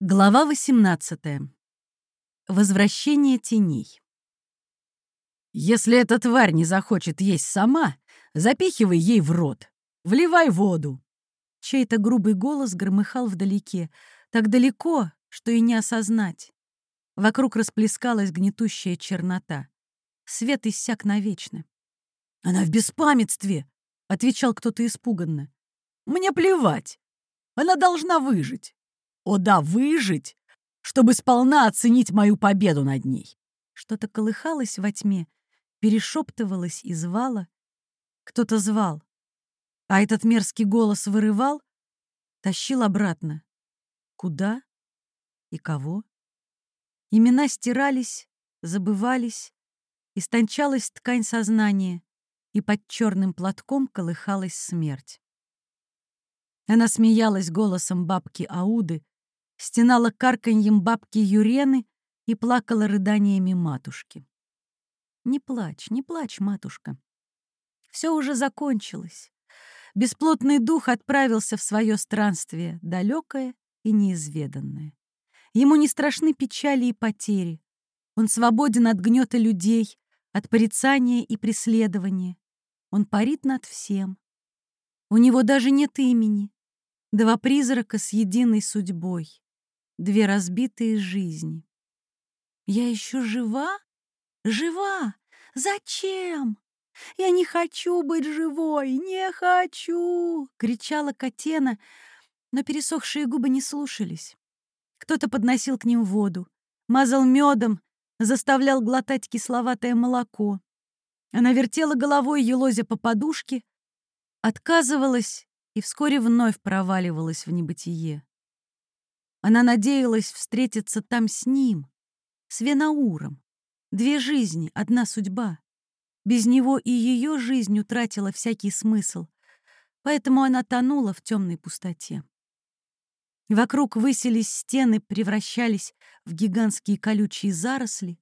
Глава 18. Возвращение теней. «Если эта тварь не захочет есть сама, запихивай ей в рот. Вливай воду». Чей-то грубый голос громыхал вдалеке, так далеко, что и не осознать. Вокруг расплескалась гнетущая чернота. Свет иссяк навечно. «Она в беспамятстве!» — отвечал кто-то испуганно. «Мне плевать. Она должна выжить. О да, выжить, чтобы сполна оценить мою победу над ней. Что-то колыхалось во тьме, перешептывалось и звало. Кто-то звал. А этот мерзкий голос вырывал, тащил обратно. Куда и кого? Имена стирались, забывались, истончалась ткань сознания, и под черным платком колыхалась смерть. Она смеялась голосом бабки Ауды, стенала карканьем бабки Юрены и плакала рыданиями матушки. «Не плачь, не плачь, матушка. Все уже закончилось. Бесплотный дух отправился в свое странствие, далекое и неизведанное. Ему не страшны печали и потери. Он свободен от гнета людей, от порицания и преследования. Он парит над всем. У него даже нет имени. Два призрака с единой судьбой две разбитые жизни. Я еще жива? Жива! Зачем? Я не хочу быть живой, не хочу! кричала Катена, но пересохшие губы не слушались. Кто-то подносил к ним воду, мазал медом, заставлял глотать кисловатое молоко. Она вертела головой, елозя по подушке, отказывалась и вскоре вновь проваливалась в небытие. Она надеялась встретиться там с ним, с Венауром. Две жизни, одна судьба. Без него и ее жизнь утратила всякий смысл, поэтому она тонула в темной пустоте. Вокруг высились стены, превращались в гигантские колючие заросли,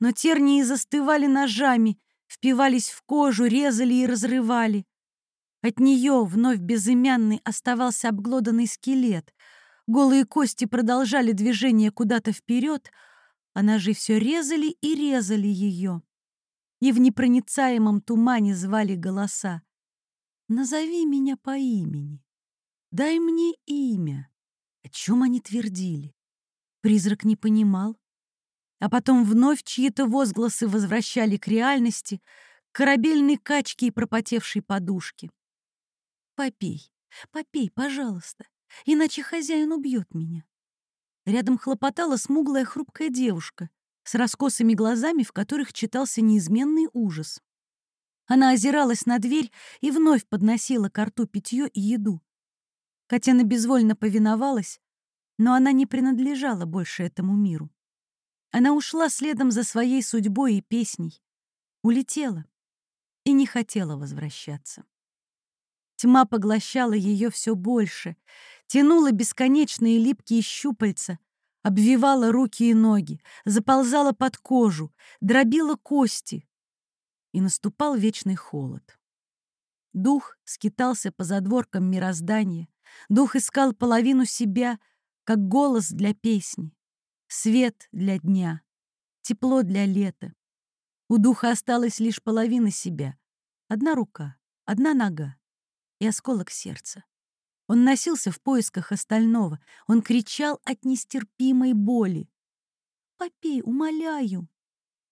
но тернии застывали ножами, впивались в кожу, резали и разрывали. От нее вновь безымянный оставался обглоданный скелет — Голые кости продолжали движение куда-то вперед, а ножи все резали и резали ее. И в непроницаемом тумане звали голоса. «Назови меня по имени. Дай мне имя». О чем они твердили? Призрак не понимал. А потом вновь чьи-то возгласы возвращали к реальности, к корабельной качке и пропотевшей подушке. «Попей, попей, пожалуйста иначе хозяин убьет меня. Рядом хлопотала смуглая хрупкая девушка с раскосыми глазами, в которых читался неизменный ужас. Она озиралась на дверь и вновь подносила к рту питье и еду. Катена безвольно повиновалась, но она не принадлежала больше этому миру. Она ушла следом за своей судьбой и песней, улетела и не хотела возвращаться. Тьма поглощала ее все больше, тянула бесконечные липкие щупальца, обвивала руки и ноги, заползала под кожу, дробила кости. И наступал вечный холод. Дух скитался по задворкам мироздания, дух искал половину себя, как голос для песни, свет для дня, тепло для лета. У духа осталась лишь половина себя, одна рука, одна нога и осколок сердца. Он носился в поисках остального. Он кричал от нестерпимой боли. «Попей, умоляю!»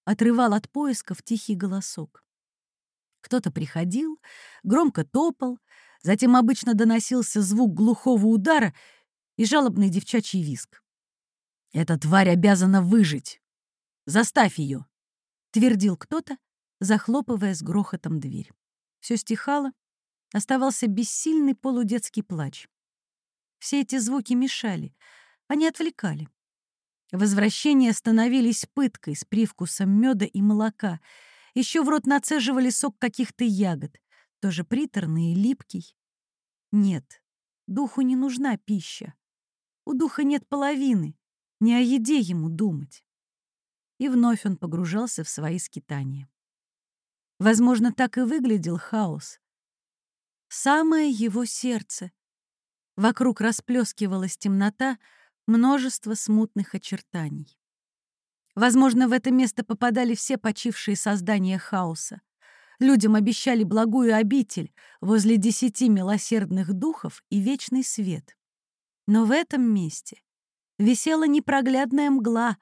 Отрывал от поисков тихий голосок. Кто-то приходил, громко топал, затем обычно доносился звук глухого удара и жалобный девчачий виск. «Эта тварь обязана выжить! Заставь ее!» — твердил кто-то, захлопывая с грохотом дверь. Все стихало, Оставался бессильный полудетский плач. Все эти звуки мешали, они отвлекали. Возвращения становились пыткой с привкусом меда и молока. Еще в рот нацеживали сок каких-то ягод, тоже приторный и липкий. Нет, духу не нужна пища. У духа нет половины, не о еде ему думать. И вновь он погружался в свои скитания. Возможно, так и выглядел хаос, самое его сердце. Вокруг расплескивалась темнота, множество смутных очертаний. Возможно, в это место попадали все почившие создания хаоса. Людям обещали благую обитель возле десяти милосердных духов и вечный свет. Но в этом месте висела непроглядная мгла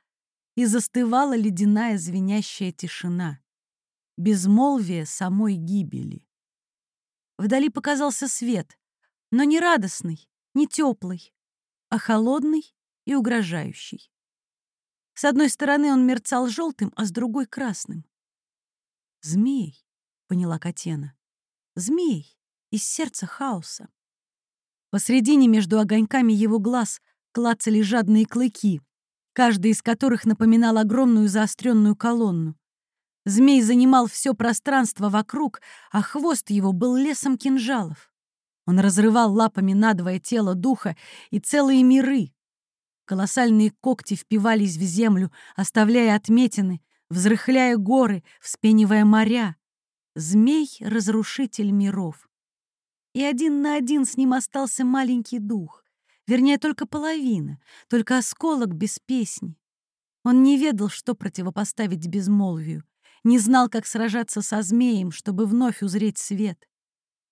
и застывала ледяная звенящая тишина. Безмолвие самой гибели. Вдали показался свет, но не радостный, не теплый, а холодный и угрожающий. С одной стороны он мерцал желтым, а с другой — красным. «Змей», — поняла Катена. «Змей из сердца хаоса». Посредине между огоньками его глаз клацали жадные клыки, каждый из которых напоминал огромную заостренную колонну. Змей занимал все пространство вокруг, а хвост его был лесом кинжалов. Он разрывал лапами надвое тело духа и целые миры. Колоссальные когти впивались в землю, оставляя отметины, взрыхляя горы, вспенивая моря. Змей — разрушитель миров и один на один с ним остался маленький дух. Вернее, только половина, только осколок без песни. Он не ведал, что противопоставить безмолвию, не знал, как сражаться со змеем, чтобы вновь узреть свет.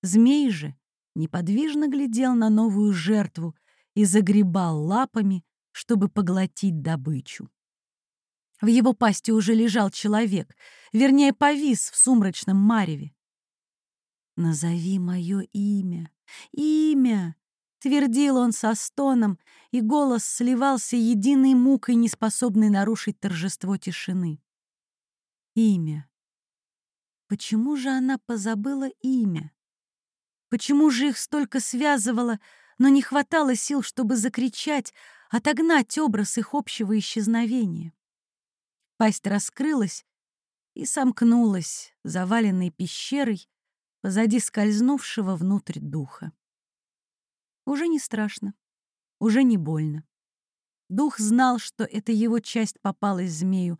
Змей же неподвижно глядел на новую жертву и загребал лапами, чтобы поглотить добычу. В его пасти уже лежал человек, вернее, повис в сумрачном мареве. «Назови мое имя, имя!» — твердил он со стоном, и голос сливался единой мукой, неспособной нарушить торжество тишины. Имя. Почему же она позабыла имя? Почему же их столько связывало, но не хватало сил, чтобы закричать, отогнать образ их общего исчезновения? Пасть раскрылась и сомкнулась, заваленной пещерой, позади скользнувшего внутрь духа. Уже не страшно, уже не больно. Дух знал, что это его часть попалась змею,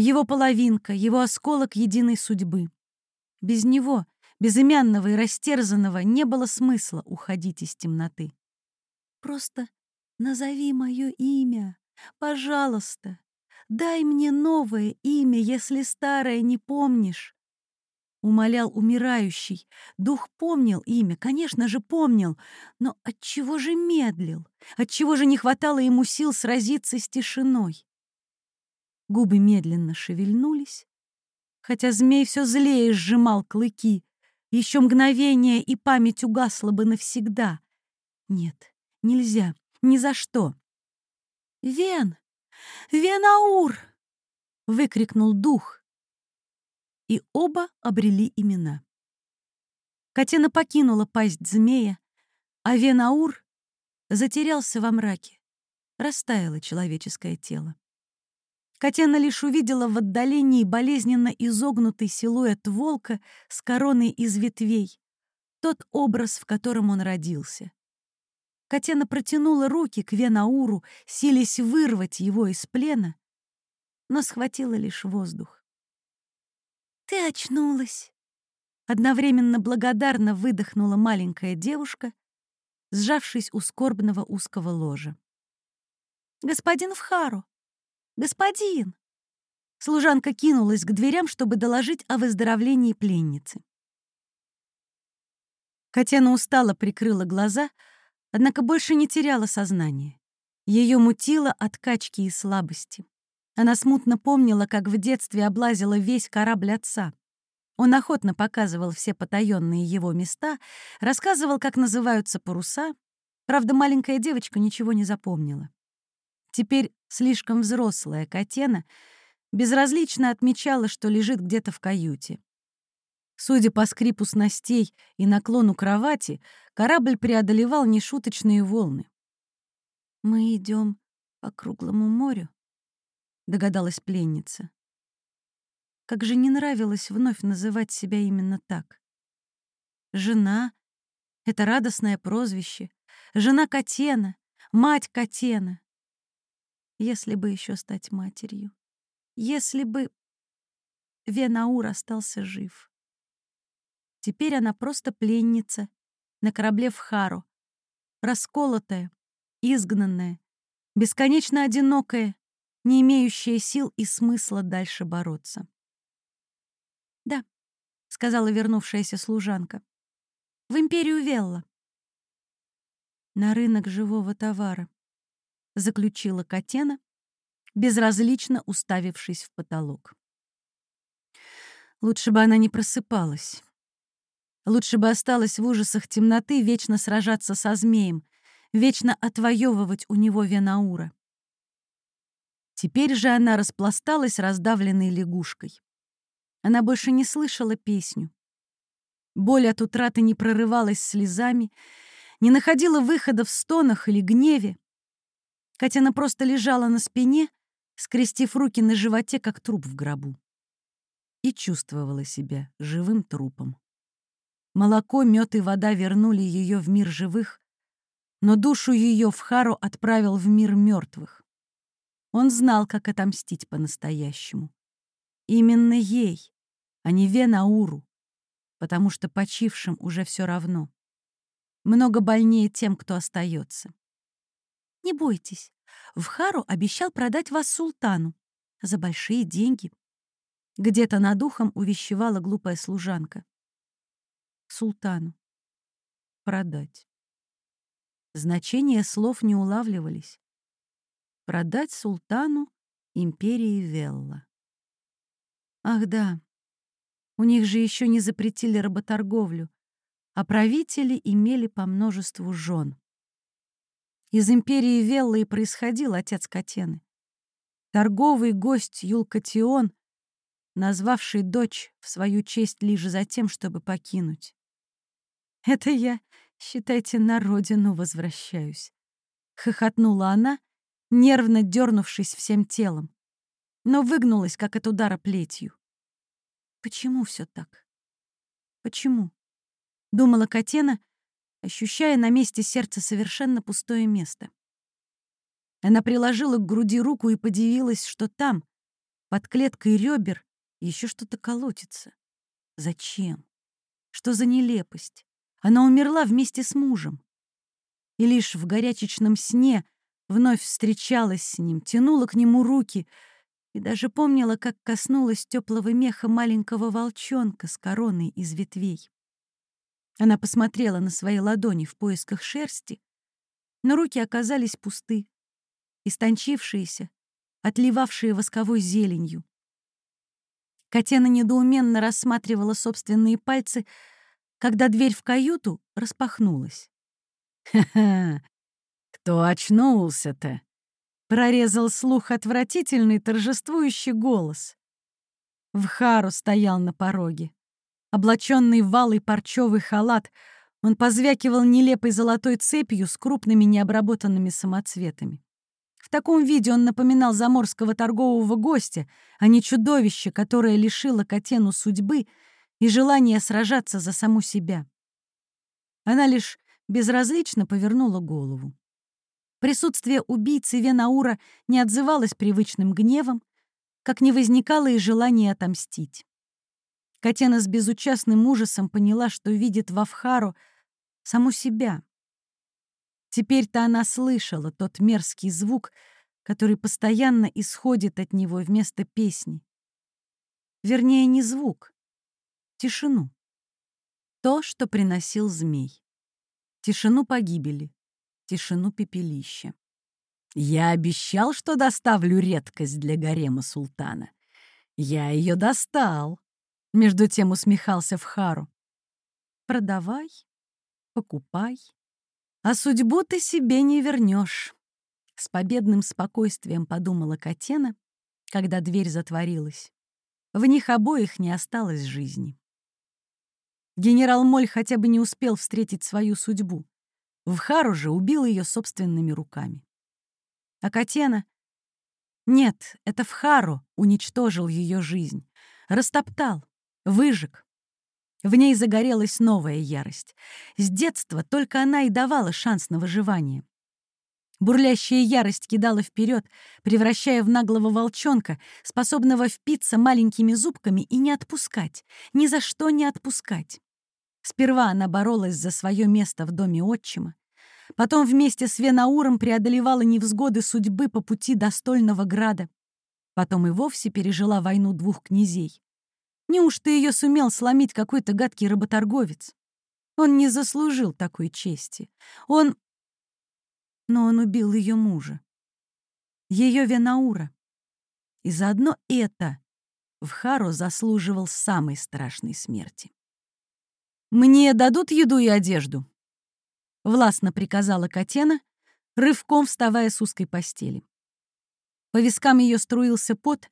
его половинка, его осколок единой судьбы. Без него, безымянного и растерзанного, не было смысла уходить из темноты. «Просто назови мое имя, пожалуйста. Дай мне новое имя, если старое не помнишь умолял умирающий. Дух помнил имя, конечно же, помнил, но отчего же медлил? Отчего же не хватало ему сил сразиться с тишиной? Губы медленно шевельнулись, хотя змей все злее сжимал клыки. Еще мгновение, и память угасла бы навсегда. Нет, нельзя, ни за что. «Вен! Венаур!» — выкрикнул дух, и оба обрели имена. Катена покинула пасть змея, а Венаур затерялся во мраке. Растаяло человеческое тело. Катена лишь увидела в отдалении болезненно изогнутый силуэт волка с короной из ветвей, тот образ, в котором он родился. Катена протянула руки к Венауру, силясь вырвать его из плена, но схватила лишь воздух. «Ты очнулась!» Одновременно благодарно выдохнула маленькая девушка, сжавшись у скорбного узкого ложа. «Господин Вхару! Господин!» Служанка кинулась к дверям, чтобы доложить о выздоровлении пленницы. Катяна устало прикрыла глаза, однако больше не теряла сознание. Ее мутило от качки и слабости. Она смутно помнила, как в детстве облазила весь корабль отца. Он охотно показывал все потаенные его места, рассказывал, как называются паруса. Правда, маленькая девочка ничего не запомнила. Теперь слишком взрослая Катена безразлично отмечала, что лежит где-то в каюте. Судя по скрипу снастей и наклону кровати, корабль преодолевал нешуточные волны. «Мы идем по круглому морю», — догадалась пленница. Как же не нравилось вновь называть себя именно так. Жена — это радостное прозвище. Жена Катена, мать Катена. Если бы еще стать матерью. Если бы Венаур остался жив. Теперь она просто пленница на корабле в Хару, расколотая, изгнанная, бесконечно одинокая, не имеющая сил и смысла дальше бороться. «Да», — сказала вернувшаяся служанка, — «в империю Велла». «На рынок живого товара», — заключила Катена, безразлично уставившись в потолок. Лучше бы она не просыпалась. Лучше бы осталась в ужасах темноты вечно сражаться со змеем, вечно отвоевывать у него Венаура. Теперь же она распласталась раздавленной лягушкой. Она больше не слышала песню. Боль от утраты не прорывалась слезами, не находила выхода в стонах или гневе. Катяна просто лежала на спине, скрестив руки на животе, как труп в гробу. И чувствовала себя живым трупом. Молоко, мед и вода вернули ее в мир живых, но душу ее в Хару отправил в мир мертвых. Он знал, как отомстить по-настоящему. Именно ей, а не Венауру, потому что почившим уже все равно. Много больнее тем, кто остается. «Не бойтесь, в Хару обещал продать вас султану за большие деньги». Где-то над ухом увещевала глупая служанка султану. Продать. Значения слов не улавливались. Продать султану империи Велла. Ах да, у них же еще не запретили работорговлю, а правители имели по множеству жен. Из империи Велла и происходил отец Катены. Торговый гость Юлкатион, назвавший дочь в свою честь лишь за тем, чтобы покинуть. Это я, считайте, на родину возвращаюсь. Хохотнула она, нервно дернувшись всем телом, но выгнулась, как от удара плетью. Почему все так? Почему? Думала Катена, ощущая на месте сердца совершенно пустое место. Она приложила к груди руку и подивилась, что там, под клеткой ребер, еще что-то колотится. Зачем? Что за нелепость? Она умерла вместе с мужем. И лишь в горячечном сне вновь встречалась с ним, тянула к нему руки и даже помнила, как коснулась теплого меха маленького волчонка с короной из ветвей. Она посмотрела на свои ладони в поисках шерсти, но руки оказались пусты, истончившиеся, отливавшие восковой зеленью. Котена недоуменно рассматривала собственные пальцы — когда дверь в каюту распахнулась. «Ха-ха! Кто очнулся-то?» — прорезал слух отвратительный торжествующий голос. Вхару стоял на пороге. Облаченный в валый парчевый халат, он позвякивал нелепой золотой цепью с крупными необработанными самоцветами. В таком виде он напоминал заморского торгового гостя, а не чудовище, которое лишило Катену судьбы — и желание сражаться за саму себя. Она лишь безразлично повернула голову. Присутствие убийцы Венаура не отзывалось привычным гневом, как не возникало и желания отомстить. Катена с безучастным ужасом поняла, что видит в Авхару саму себя. Теперь-то она слышала тот мерзкий звук, который постоянно исходит от него вместо песни. Вернее, не звук, Тишину. То, что приносил змей. Тишину погибели. Тишину пепелища. Я обещал, что доставлю редкость для гарема султана. Я ее достал. Между тем усмехался Вхару. Продавай, покупай. А судьбу ты себе не вернешь. С победным спокойствием подумала Катена, когда дверь затворилась. В них обоих не осталось жизни. Генерал Моль хотя бы не успел встретить свою судьбу. Вхару же убил ее собственными руками. А Катена... Нет, это Вхару уничтожил ее жизнь. Растоптал, выжег. В ней загорелась новая ярость. С детства только она и давала шанс на выживание. Бурлящая ярость кидала вперед, превращая в наглого волчонка, способного впиться маленькими зубками и не отпускать, ни за что не отпускать. Сперва она боролась за свое место в доме отчима, Потом вместе с Венауром преодолевала невзгоды судьбы по пути до Стольного Града. Потом и вовсе пережила войну двух князей. Неужто ее сумел сломить какой-то гадкий работорговец? Он не заслужил такой чести. Он... Но он убил ее мужа. Ее Венаура. И заодно это в Хару заслуживал самой страшной смерти. «Мне дадут еду и одежду?» — властно приказала Катена, рывком вставая с узкой постели. По вискам ее струился пот,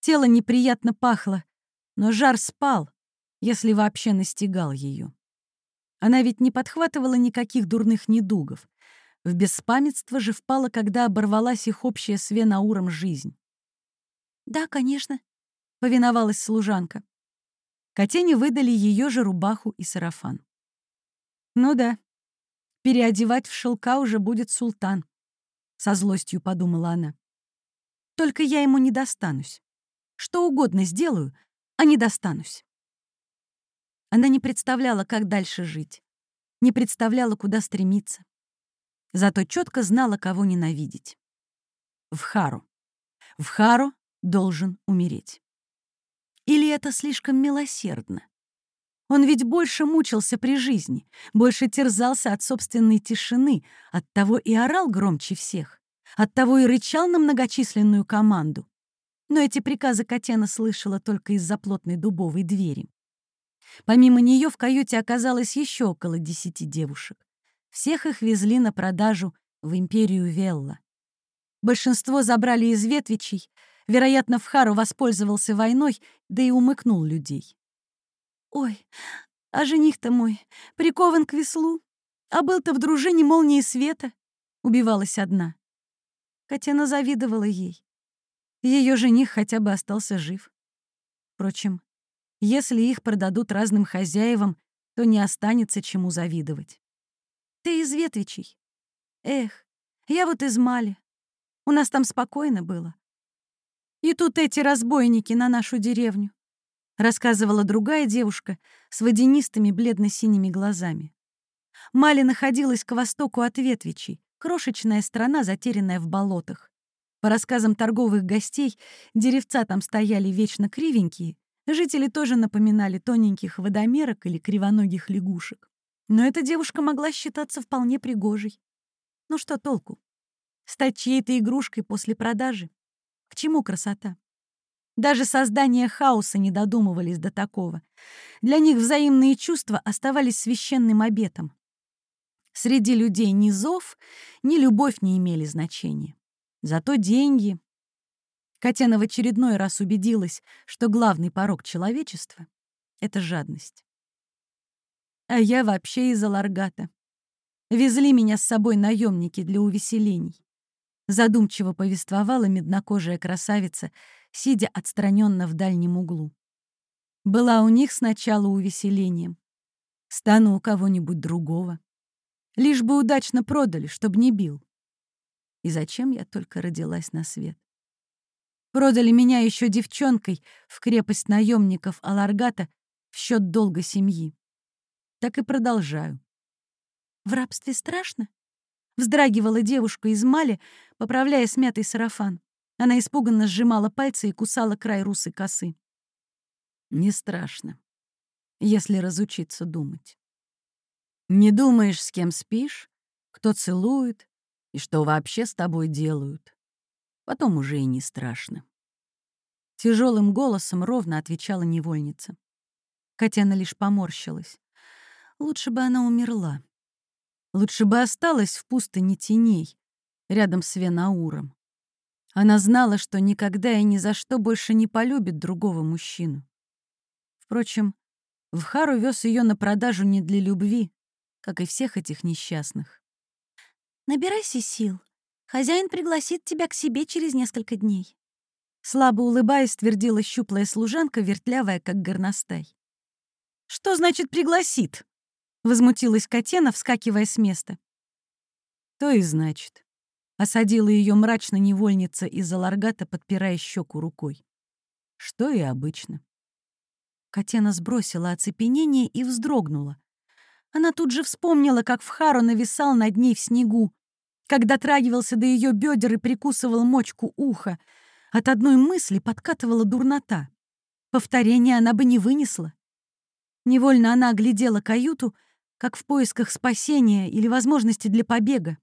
тело неприятно пахло, но жар спал, если вообще настигал ее. Она ведь не подхватывала никаких дурных недугов. В беспамятство же впала, когда оборвалась их общая с Венауром жизнь. «Да, конечно», — повиновалась служанка. Котене выдали ее же рубаху и сарафан. «Ну да, переодевать в шелка уже будет султан», — со злостью подумала она. «Только я ему не достанусь. Что угодно сделаю, а не достанусь». Она не представляла, как дальше жить, не представляла, куда стремиться. Зато четко знала, кого ненавидеть. В Хару. В Хару должен умереть. Или это слишком милосердно? Он ведь больше мучился при жизни, больше терзался от собственной тишины, оттого и орал громче всех, оттого и рычал на многочисленную команду. Но эти приказы Катена слышала только из-за плотной дубовой двери. Помимо нее в каюте оказалось еще около десяти девушек. Всех их везли на продажу в империю Велла. Большинство забрали из ветвичей, вероятно, Вхару воспользовался войной, да и умыкнул людей. «Ой, а жених-то мой прикован к веслу, а был-то в дружине молнии света», — убивалась одна. Катена завидовала ей. Ее жених хотя бы остался жив. Впрочем, если их продадут разным хозяевам, то не останется чему завидовать. Ты из Ветвичей. Эх, я вот из Мали. У нас там спокойно было. И тут эти разбойники на нашу деревню, рассказывала другая девушка с водянистыми бледно-синими глазами. Мали находилась к востоку от Ветвичей, крошечная страна, затерянная в болотах. По рассказам торговых гостей, деревца там стояли вечно кривенькие, Жители тоже напоминали тоненьких водомерок или кривоногих лягушек. Но эта девушка могла считаться вполне пригожей. Ну что толку? Стать чьей-то игрушкой после продажи? К чему красота? Даже создания хаоса не додумывались до такого. Для них взаимные чувства оставались священным обетом. Среди людей ни зов, ни любовь не имели значения. Зато деньги, Катяна в очередной раз убедилась, что главный порог человечества — это жадность. А я вообще из Аларгата. Везли меня с собой наемники для увеселений. Задумчиво повествовала меднокожая красавица, сидя отстраненно в дальнем углу. Была у них сначала увеселением. Стану у кого-нибудь другого. Лишь бы удачно продали, чтобы не бил. И зачем я только родилась на свет? Продали меня еще девчонкой в крепость наемников Аларгата в счет долга семьи. Так и продолжаю. В рабстве страшно? Вздрагивала девушка из Мали, поправляя смятый сарафан. Она испуганно сжимала пальцы и кусала край русой косы. Не страшно, если разучиться думать. Не думаешь, с кем спишь, кто целует и что вообще с тобой делают. Потом уже и не страшно. Тяжелым голосом ровно отвечала невольница. Катяна лишь поморщилась. Лучше бы она умерла. Лучше бы осталась в пустыне теней, рядом с Венауром. Она знала, что никогда и ни за что больше не полюбит другого мужчину. Впрочем, Вхару вез ее на продажу не для любви, как и всех этих несчастных. «Набирайся сил. Хозяин пригласит тебя к себе через несколько дней». Слабо улыбаясь, твердила щуплая служанка, вертлявая, как горностай. «Что значит пригласит?» — возмутилась Катена, вскакивая с места. «То и значит», — осадила ее мрачно невольница из-за ларгата, подпирая щеку рукой. «Что и обычно». Катена сбросила оцепенение и вздрогнула. Она тут же вспомнила, как в Хару нависал над ней в снегу, как дотрагивался до ее бедер и прикусывал мочку уха. От одной мысли подкатывала дурнота. Повторения она бы не вынесла. Невольно она оглядела каюту, как в поисках спасения или возможности для побега.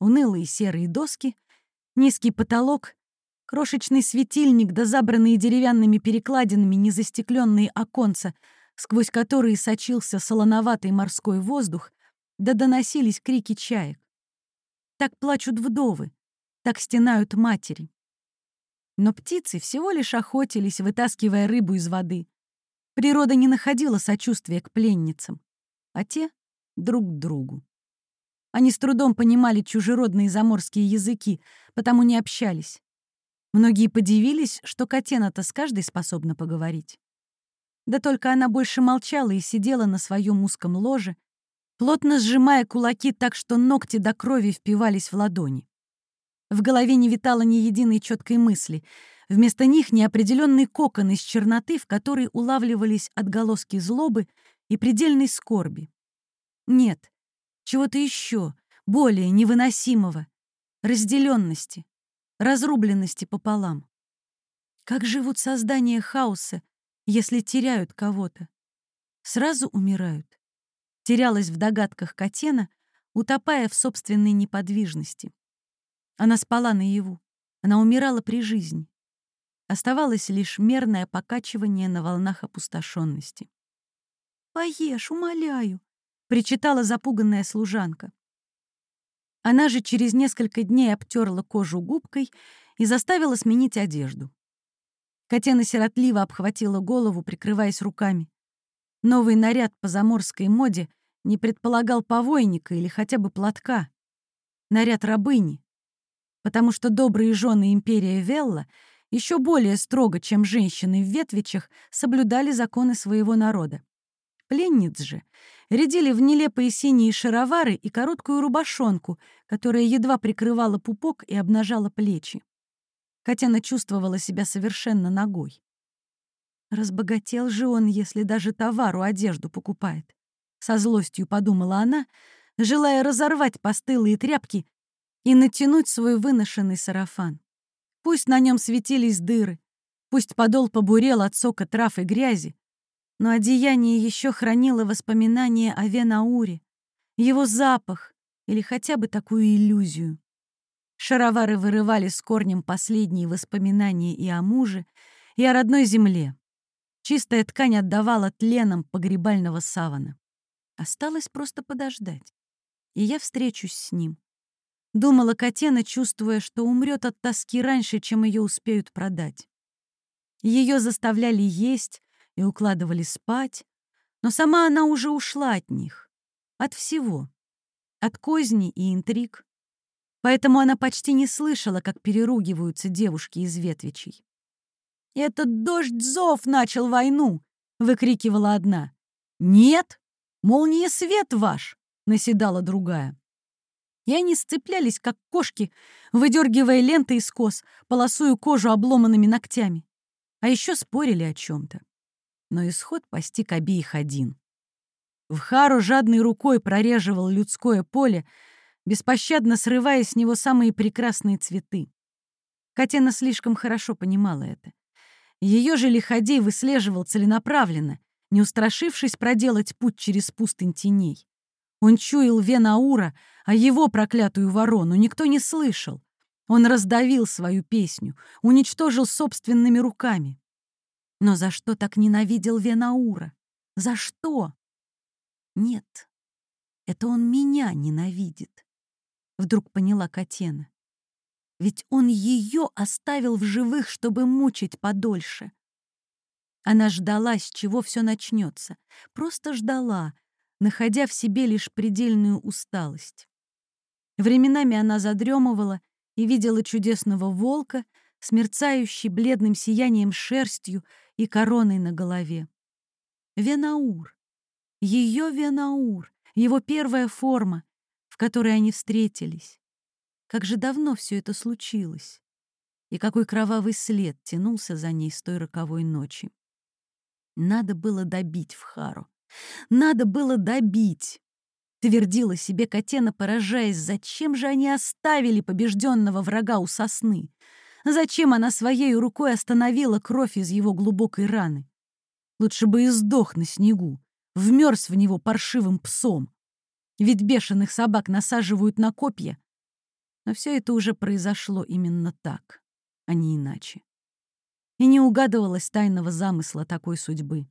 Унылые серые доски, низкий потолок, крошечный светильник да забранные деревянными перекладинами незастекленные оконца — сквозь которые сочился солоноватый морской воздух, да доносились крики чаек. Так плачут вдовы, так стенают матери. Но птицы всего лишь охотились, вытаскивая рыбу из воды. Природа не находила сочувствия к пленницам, а те — друг к другу. Они с трудом понимали чужеродные заморские языки, потому не общались. Многие подивились, что Катена-то с каждой способна поговорить. Да только она больше молчала и сидела на своем узком ложе, плотно сжимая кулаки так, что ногти до крови впивались в ладони. В голове не витало ни единой четкой мысли. Вместо них неопределенный кокон из черноты, в который улавливались отголоски злобы и предельной скорби. Нет, чего-то еще, более невыносимого, разделенности, разрубленности пополам. Как живут создания хаоса, если теряют кого-то? Сразу умирают. Терялась в догадках Катена, утопая в собственной неподвижности. Она спала наяву. Она умирала при жизни. Оставалось лишь мерное покачивание на волнах опустошенности. «Поешь, умоляю», — причитала запуганная служанка. Она же через несколько дней обтерла кожу губкой и заставила сменить одежду. Катена сиротливо обхватила голову, прикрываясь руками. Новый наряд по заморской моде не предполагал повойника или хотя бы платка. Наряд рабыни. Потому что добрые жены империи Велла еще более строго, чем женщины в ветвичах, соблюдали законы своего народа. Пленниц же рядили в нелепые синие шаровары и короткую рубашонку, которая едва прикрывала пупок и обнажала плечи. Катяна чувствовала себя совершенно ногой. Разбогател же он, если даже товару одежду покупает. Со злостью подумала она, желая разорвать постылые тряпки и натянуть свой выношенный сарафан. Пусть на нем светились дыры, пусть подол побурел от сока трав и грязи, но одеяние еще хранило воспоминания о Венауре, его запах или хотя бы такую иллюзию. Шаровары вырывали с корнем последние воспоминания и о муже, и о родной земле. Чистая ткань отдавала тленом погребального савана. Осталось просто подождать. И я встречусь с ним. Думала Катена, чувствуя, что умрет от тоски раньше, чем ее успеют продать. Ее заставляли есть и укладывали спать, но сама она уже ушла от них. От всего. От козни и интриг, поэтому она почти не слышала, как переругиваются девушки из ветвичей. «Этот дождь-зов начал войну!» — выкрикивала одна. «Нет, мол, не свет ваш!» — наседала другая. И они сцеплялись, как кошки, выдергивая ленты из кос, полосуя кожу обломанными ногтями. А еще спорили о чем-то. Но исход постиг обеих один. В Хару жадной рукой прореживал людское поле, беспощадно срывая с него самые прекрасные цветы. Катена слишком хорошо понимала это. Ее же лиходей выслеживал целенаправленно, не устрашившись проделать путь через пустынь теней. Он чуял Венаура, а его проклятую ворону никто не слышал. Он раздавил свою песню, уничтожил собственными руками. Но за что так ненавидел Венаура? За что? Нет, это он меня ненавидит вдруг поняла Катена. Ведь он ее оставил в живых, чтобы мучить подольше. Она ждала, с чего все начнется, просто ждала, находя в себе лишь предельную усталость. Временами она задремывала и видела чудесного волка с мерцающей бледным сиянием шерстью и короной на голове. Венаур. Ее Венаур, его первая форма, которой они встретились. Как же давно все это случилось. И какой кровавый след тянулся за ней с той роковой ночи. Надо было добить в Хару. Надо было добить. Твердила себе Котена, поражаясь, зачем же они оставили побежденного врага у сосны? Зачем она своей рукой остановила кровь из его глубокой раны? Лучше бы и сдох на снегу, вмерз в него паршивым псом. Ведь бешеных собак насаживают на копья. Но все это уже произошло именно так, а не иначе. И не угадывалось тайного замысла такой судьбы.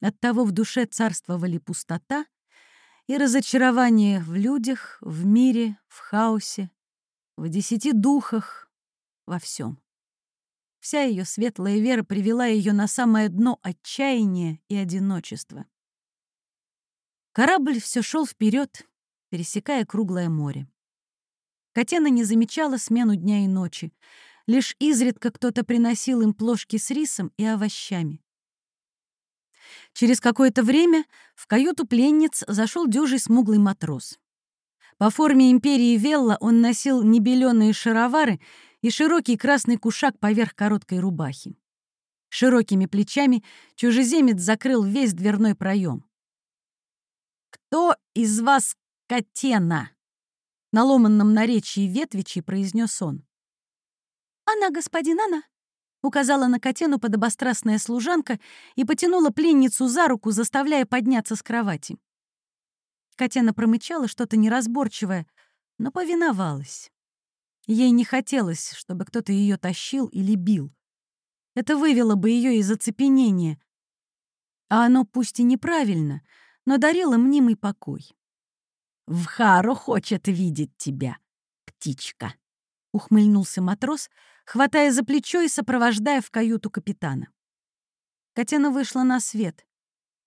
Оттого в душе царствовали пустота и разочарование в людях, в мире, в хаосе, в десяти духах, во всем. Вся ее светлая вера привела ее на самое дно отчаяния и одиночества. Корабль все шел вперед, пересекая круглое море. Котена не замечала смену дня и ночи. Лишь изредка кто-то приносил им плошки с рисом и овощами. Через какое-то время в каюту пленниц зашел дюжий смуглый матрос. По форме империи Велла он носил небеленые шаровары и широкий красный кушак поверх короткой рубахи. Широкими плечами чужеземец закрыл весь дверной проем. «Кто из вас котена?» На ломанном наречии ветвичи произнес он. «Она, господин, она!» указала на котену подобострастная служанка и потянула пленницу за руку, заставляя подняться с кровати. Котена промычала что-то неразборчивое, но повиновалась. Ей не хотелось, чтобы кто-то ее тащил или бил. Это вывело бы ее из оцепенения. А оно пусть и неправильно, но дарило мнимый покой. «Вхару хочет видеть тебя, птичка», — ухмыльнулся матрос, хватая за плечо и сопровождая в каюту капитана. Котена вышла на свет.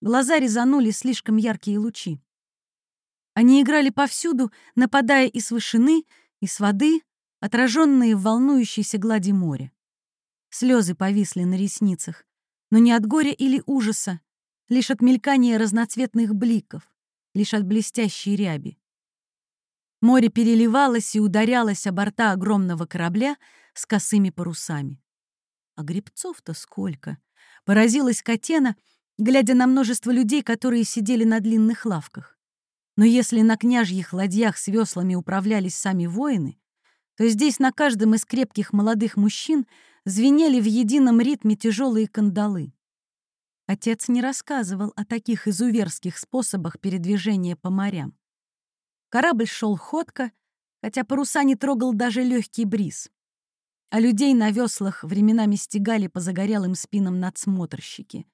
Глаза резанули слишком яркие лучи. Они играли повсюду, нападая и с вышины, и с воды, отраженные в волнующейся глади моря. Слезы повисли на ресницах, но не от горя или ужаса, лишь от мелькания разноцветных бликов, лишь от блестящей ряби. Море переливалось и ударялось о борта огромного корабля с косыми парусами. А грибцов-то сколько! Поразилась Катена, глядя на множество людей, которые сидели на длинных лавках. Но если на княжьих ладьях с веслами управлялись сами воины, то здесь на каждом из крепких молодых мужчин звенели в едином ритме тяжелые кандалы. Отец не рассказывал о таких изуверских способах передвижения по морям. Корабль шел ходко, хотя паруса не трогал даже легкий бриз. А людей на веслах временами стегали по загорелым спинам надсмотрщики.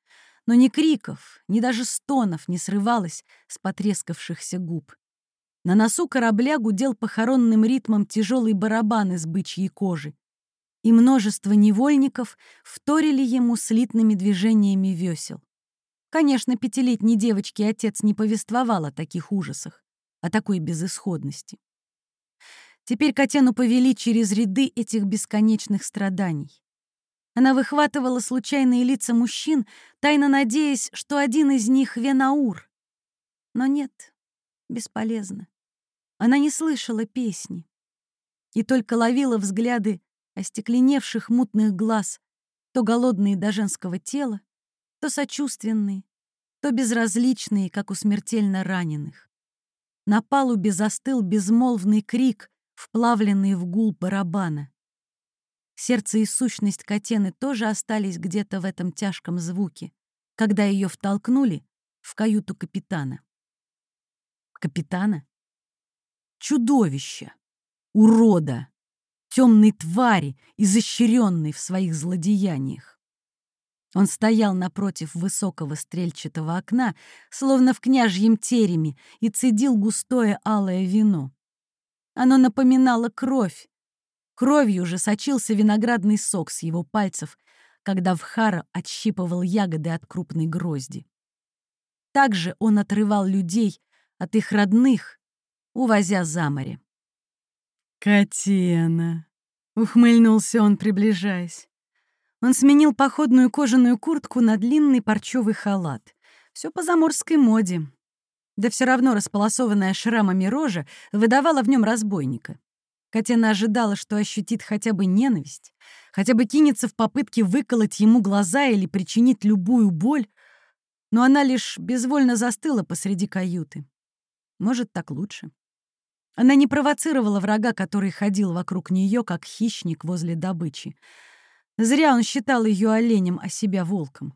Но ни криков, ни даже стонов не срывалось с потрескавшихся губ. На носу корабля гудел похоронным ритмом тяжелый барабан из бычьей кожи, и множество невольников вторили ему слитными движениями весел. Конечно, пятилетней девочке отец не повествовал о таких ужасах, о такой безысходности. Теперь Котяну повели через ряды этих бесконечных страданий. Она выхватывала случайные лица мужчин, тайно надеясь, что один из них — Венаур. Но нет, бесполезно. Она не слышала песни и только ловила взгляды остекленевших мутных глаз, то голодные до женского тела, то сочувственные, то безразличные, как у смертельно раненых. На палубе застыл безмолвный крик, вплавленный в гул барабана. Сердце и сущность Катены тоже остались где-то в этом тяжком звуке, когда ее втолкнули в каюту капитана. Капитана? Чудовища! Урода! Темной твари, изощренной в своих злодеяниях. Он стоял напротив высокого стрельчатого окна, словно в княжьем тереме, и цедил густое алое вино. Оно напоминало кровь. Кровью же сочился виноградный сок с его пальцев, когда Вхара отщипывал ягоды от крупной грозди. Также он отрывал людей от их родных, увозя за море. «Котена!» — ухмыльнулся он, приближаясь. Он сменил походную кожаную куртку на длинный парчевый халат. Все по заморской моде. Да все равно располосованная шрамами рожа выдавала в нем разбойника. Котена ожидала, что ощутит хотя бы ненависть, хотя бы кинется в попытке выколоть ему глаза или причинить любую боль. но она лишь безвольно застыла посреди каюты. Может, так лучше. Она не провоцировала врага, который ходил вокруг нее, как хищник возле добычи. Зря он считал ее оленем, а себя волком.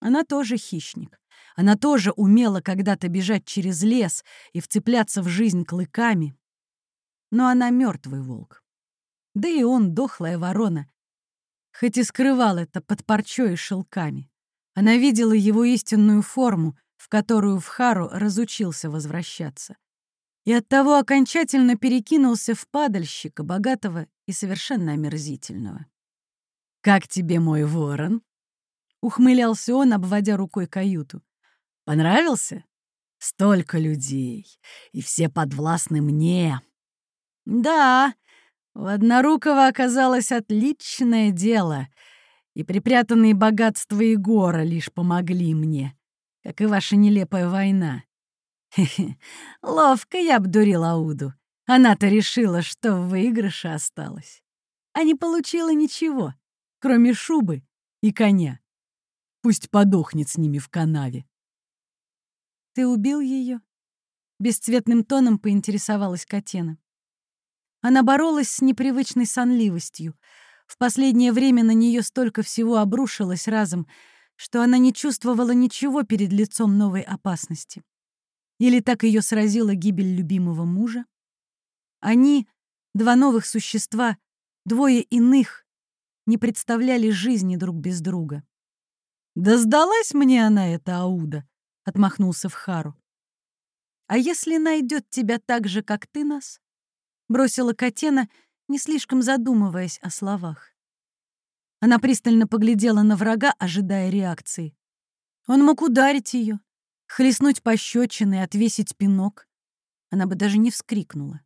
Она тоже хищник. Она тоже умела когда-то бежать через лес и вцепляться в жизнь клыками. Но она мертвый волк. Да и он дохлая ворона, хоть и скрывал это под парчой и шелками. Она видела его истинную форму, в которую Вхару разучился возвращаться. И оттого окончательно перекинулся в падальщика, богатого и совершенно омерзительного. «Как тебе мой ворон?» — ухмылялся он, обводя рукой каюту. «Понравился? Столько людей, и все подвластны мне». «Да, у Однорукого оказалось отличное дело, и припрятанные богатства Егора лишь помогли мне, как и ваша нелепая война. Ловко я обдурила Ауду. Она-то решила, что в выигрыше осталось. А не получила ничего, кроме шубы и коня. Пусть подохнет с ними в канаве. «Ты убил ее? Бесцветным тоном поинтересовалась Катена. Она боролась с непривычной сонливостью. В последнее время на нее столько всего обрушилось разом, что она не чувствовала ничего перед лицом новой опасности. Или так ее сразила гибель любимого мужа? Они, два новых существа, двое иных, не представляли жизни друг без друга. «Да сдалась мне она, эта Ауда!» — отмахнулся Вхару. «А если найдет тебя так же, как ты нас?» бросила Катена, не слишком задумываясь о словах. Она пристально поглядела на врага, ожидая реакции. Он мог ударить ее, хлестнуть пощечины, отвесить пинок. Она бы даже не вскрикнула.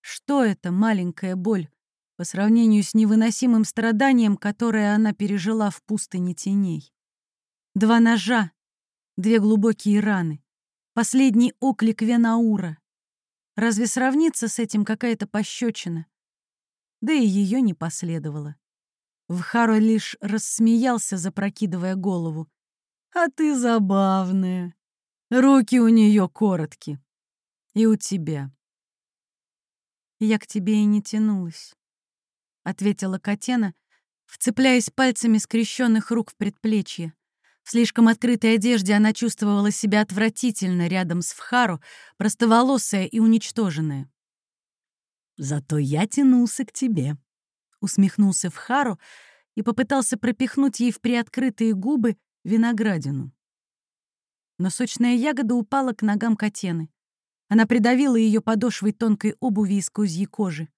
Что это маленькая боль по сравнению с невыносимым страданием, которое она пережила в пустыне теней? Два ножа, две глубокие раны, последний оклик Венаура, Разве сравнится с этим какая-то пощечина? Да и ее не последовало. Вхару лишь рассмеялся, запрокидывая голову. «А ты забавная. Руки у нее короткие. И у тебя». «Я к тебе и не тянулась», — ответила Катена, вцепляясь пальцами скрещенных рук в предплечье. В слишком открытой одежде она чувствовала себя отвратительно рядом с Вхару, простоволосая и уничтоженная. «Зато я тянулся к тебе», — усмехнулся Вхару и попытался пропихнуть ей в приоткрытые губы виноградину. Но сочная ягода упала к ногам Катены. Она придавила ее подошвой тонкой обуви из козьей кожи.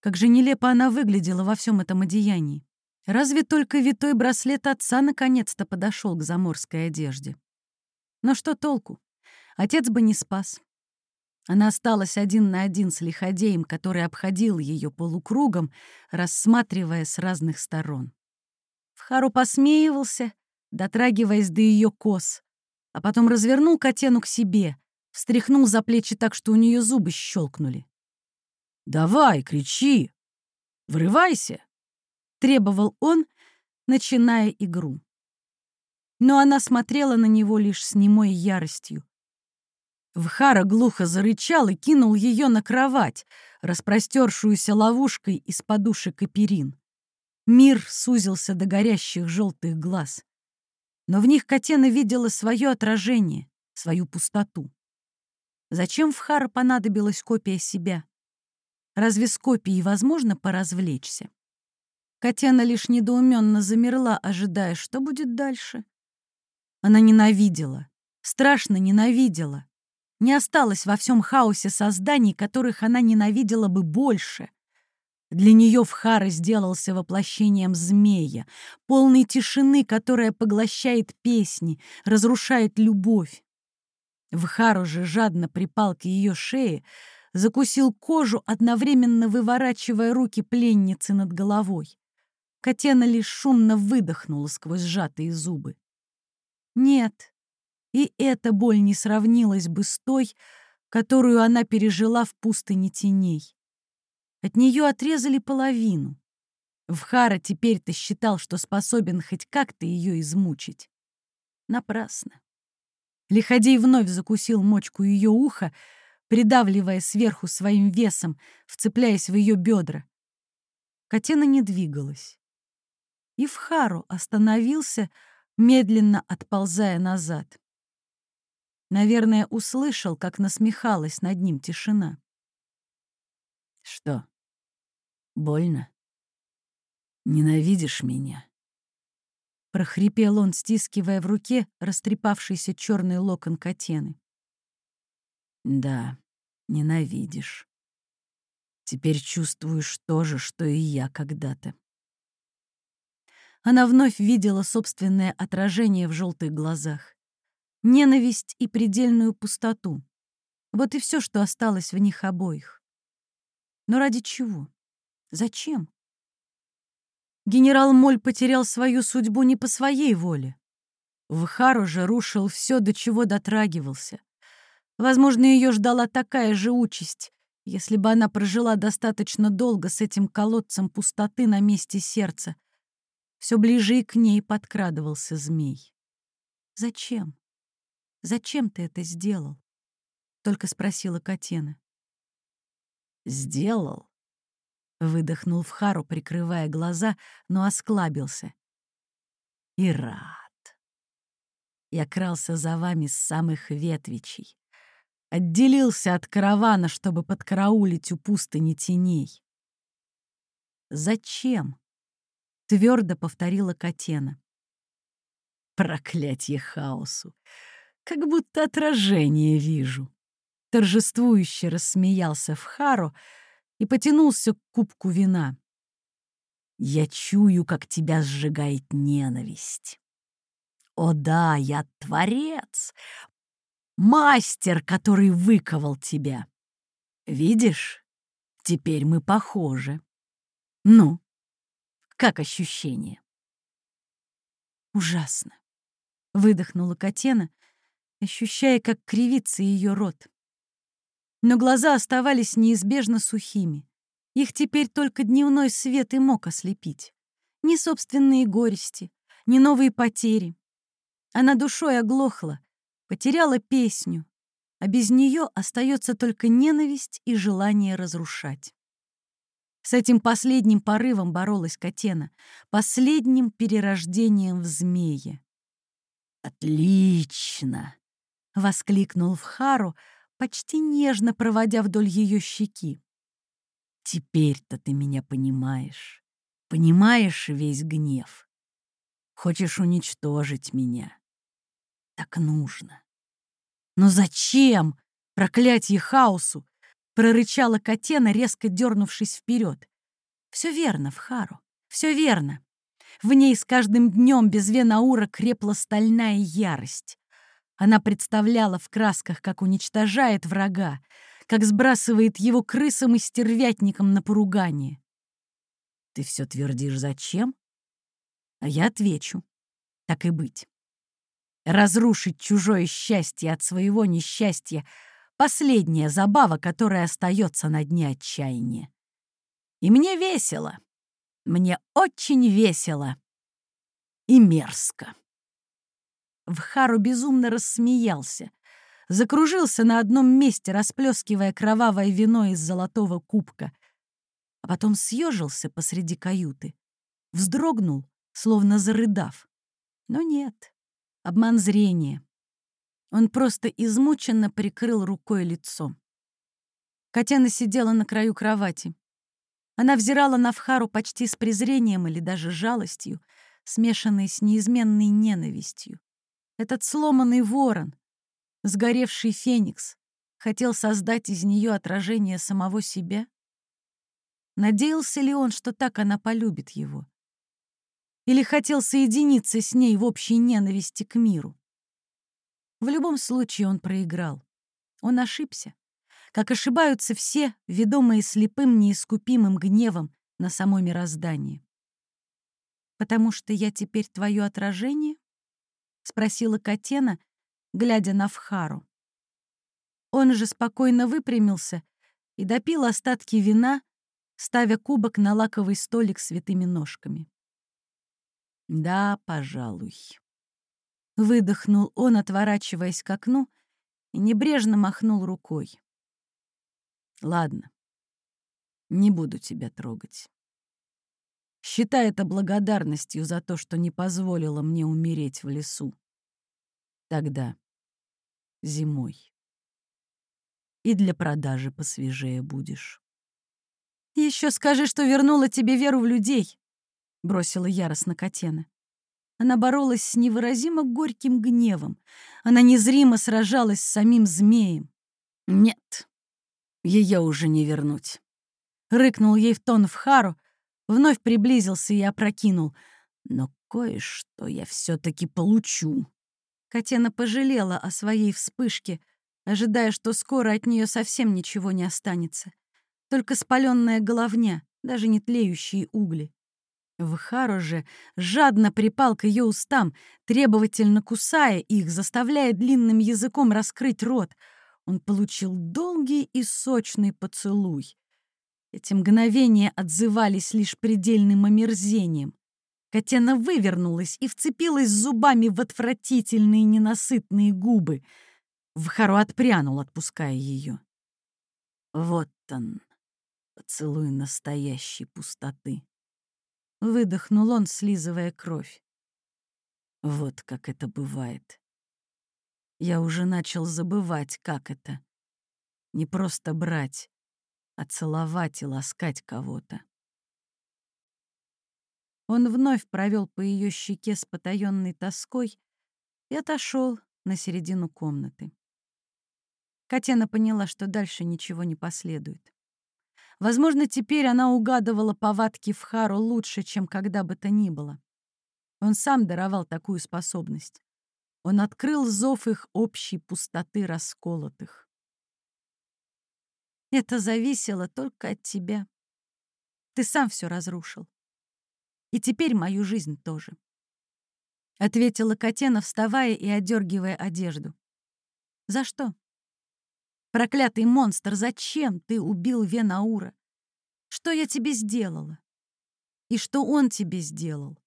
Как же нелепо она выглядела во всем этом одеянии. Разве только витой браслет отца наконец-то подошел к заморской одежде. Но что толку? Отец бы не спас. Она осталась один на один с лиходеем, который обходил ее полукругом, рассматривая с разных сторон. Вхару посмеивался, дотрагиваясь до ее кос, а потом развернул котену к себе, встряхнул за плечи так, что у нее зубы щелкнули. «Давай, кричи! Врывайся!» требовал он, начиная игру. Но она смотрела на него лишь с немой яростью. Вхара глухо зарычал и кинул ее на кровать, распростершуюся ловушкой из подушек и перин. Мир сузился до горящих желтых глаз. Но в них Катена видела свое отражение, свою пустоту. Зачем Вхара понадобилась копия себя? Разве с копией возможно поразвлечься? Катяна лишь недоуменно замерла, ожидая, что будет дальше. Она ненавидела, страшно ненавидела. Не осталось во всем хаосе созданий, которых она ненавидела бы больше. Для нее Вхара сделался воплощением змея, полной тишины, которая поглощает песни, разрушает любовь. Вхару же жадно припал к ее шее, закусил кожу, одновременно выворачивая руки пленницы над головой. Катена лишь шумно выдохнула сквозь сжатые зубы. Нет, и эта боль не сравнилась бы с той, которую она пережила в пустыне теней. От нее отрезали половину. Вхара теперь-то считал, что способен хоть как-то ее измучить. Напрасно. Лиходей вновь закусил мочку ее уха, придавливая сверху своим весом, вцепляясь в ее бедра. Катена не двигалась. И Вхару остановился, медленно отползая назад. Наверное, услышал, как насмехалась над ним тишина. «Что, больно? Ненавидишь меня?» прохрипел он, стискивая в руке растрепавшийся черный локон котены. Да, ненавидишь. Теперь чувствуешь то же, что и я когда-то. Она вновь видела собственное отражение в желтых глазах. Ненависть и предельную пустоту. Вот и все, что осталось в них обоих. Но ради чего? Зачем? Генерал Моль потерял свою судьбу не по своей воле. Вхару же рушил все, до чего дотрагивался. Возможно, ее ждала такая же участь, если бы она прожила достаточно долго с этим колодцем пустоты на месте сердца. Все ближе и к ней подкрадывался змей. «Зачем? Зачем ты это сделал?» — только спросила Катена. «Сделал?» Выдохнул в Хару, прикрывая глаза, но осклабился. И рад. Я крался за вами с самых ветвичей. Отделился от каравана, чтобы подкараулить у пустыни теней. «Зачем?» — твердо повторила Катена. Проклятье хаосу! Как будто отражение вижу. Торжествующе рассмеялся в Хару, и потянулся к кубку вина. Я чую, как тебя сжигает ненависть. О да, я творец, мастер, который выковал тебя. Видишь, теперь мы похожи. Ну, как ощущение? Ужасно, выдохнула Катена, ощущая, как кривится ее рот но глаза оставались неизбежно сухими. Их теперь только дневной свет и мог ослепить. Ни собственные горести, ни новые потери. Она душой оглохла, потеряла песню, а без нее остается только ненависть и желание разрушать. С этим последним порывом боролась Катена, последним перерождением в змея. «Отлично!» — воскликнул Вхару, почти нежно проводя вдоль ее щеки. «Теперь-то ты меня понимаешь. Понимаешь весь гнев. Хочешь уничтожить меня. Так нужно». «Но зачем? Проклятье хаосу!» — прорычала Катена, резко дернувшись вперед. «Все верно, Вхару, все верно. В ней с каждым днем без Венаура крепла стальная ярость. Она представляла в красках, как уничтожает врага, как сбрасывает его крысам и стервятникам на поругание. Ты все твердишь зачем? А я отвечу. Так и быть. Разрушить чужое счастье от своего несчастья — последняя забава, которая остается на дне отчаяния. И мне весело. Мне очень весело. И мерзко. Вхару безумно рассмеялся. Закружился на одном месте, расплескивая кровавое вино из золотого кубка. А потом съежился посреди каюты. Вздрогнул, словно зарыдав. Но нет, обман зрения. Он просто измученно прикрыл рукой лицо. Катяна сидела на краю кровати. Она взирала на Вхару почти с презрением или даже жалостью, смешанной с неизменной ненавистью. Этот сломанный ворон, сгоревший феникс, хотел создать из нее отражение самого себя? Надеялся ли он, что так она полюбит его? Или хотел соединиться с ней в общей ненависти к миру? В любом случае он проиграл. Он ошибся, как ошибаются все, ведомые слепым неискупимым гневом на само мироздание. «Потому что я теперь твое отражение?» — спросила Катена, глядя на Вхару. Он же спокойно выпрямился и допил остатки вина, ставя кубок на лаковый столик с витыми ножками. «Да, пожалуй». Выдохнул он, отворачиваясь к окну, и небрежно махнул рукой. Ладно, не буду тебя трогать. Считай это благодарностью за то, что не позволила мне умереть в лесу. Тогда, зимой. И для продажи посвежее будешь. Еще скажи, что вернула тебе веру в людей, бросила яростно Катена. Она боролась с невыразимо горьким гневом. Она незримо сражалась с самим змеем. Нет, ее уже не вернуть. Рыкнул ей в тон в Хару, вновь приблизился и опрокинул. Но кое-что я все таки получу. Катена пожалела о своей вспышке, ожидая, что скоро от нее совсем ничего не останется. Только спаленная головня, даже не тлеющие угли. Вхару же жадно припал к ее устам, требовательно кусая их, заставляя длинным языком раскрыть рот. Он получил долгий и сочный поцелуй. Эти мгновения отзывались лишь предельным омерзением. Котена вывернулась и вцепилась зубами в отвратительные ненасытные губы. Вхару отпрянул, отпуская ее. Вот он, поцелуй настоящей пустоты. Выдохнул он, слизывая кровь. Вот как это бывает. Я уже начал забывать, как это. Не просто брать, а целовать и ласкать кого-то. Он вновь провел по ее щеке с потаенной тоской и отошел на середину комнаты. Катена поняла, что дальше ничего не последует. Возможно, теперь она угадывала повадки Фхару лучше, чем когда бы то ни было. Он сам даровал такую способность. Он открыл зов их общей пустоты расколотых. Это зависело только от тебя. Ты сам все разрушил. И теперь мою жизнь тоже. Ответила Катена, вставая и одергивая одежду. За что? Проклятый монстр, зачем ты убил Венаура? Что я тебе сделала? И что он тебе сделал?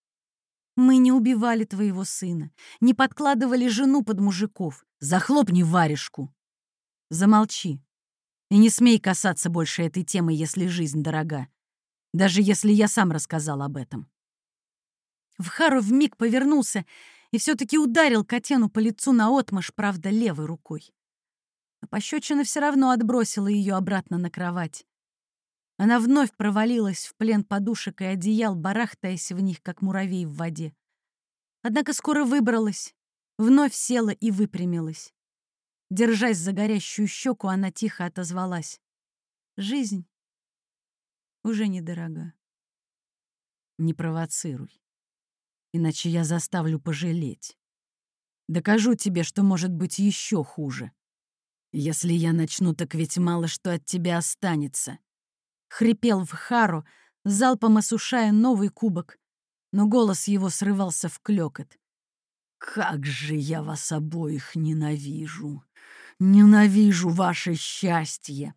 Мы не убивали твоего сына, не подкладывали жену под мужиков. Захлопни варежку. Замолчи. И не смей касаться больше этой темы, если жизнь дорога. Даже если я сам рассказал об этом. Вхару вмиг повернулся и все-таки ударил Котену по лицу наотмашь, правда, левой рукой но пощечина все равно отбросила ее обратно на кровать. Она вновь провалилась в плен подушек и одеял, барахтаясь в них, как муравей в воде. Однако скоро выбралась, вновь села и выпрямилась. Держась за горящую щеку, она тихо отозвалась. «Жизнь уже недорога». «Не провоцируй, иначе я заставлю пожалеть. Докажу тебе, что может быть еще хуже». «Если я начну, так ведь мало что от тебя останется», — хрипел в Хару, залпом осушая новый кубок, но голос его срывался в клёкот. «Как же я вас обоих ненавижу! Ненавижу ваше счастье!»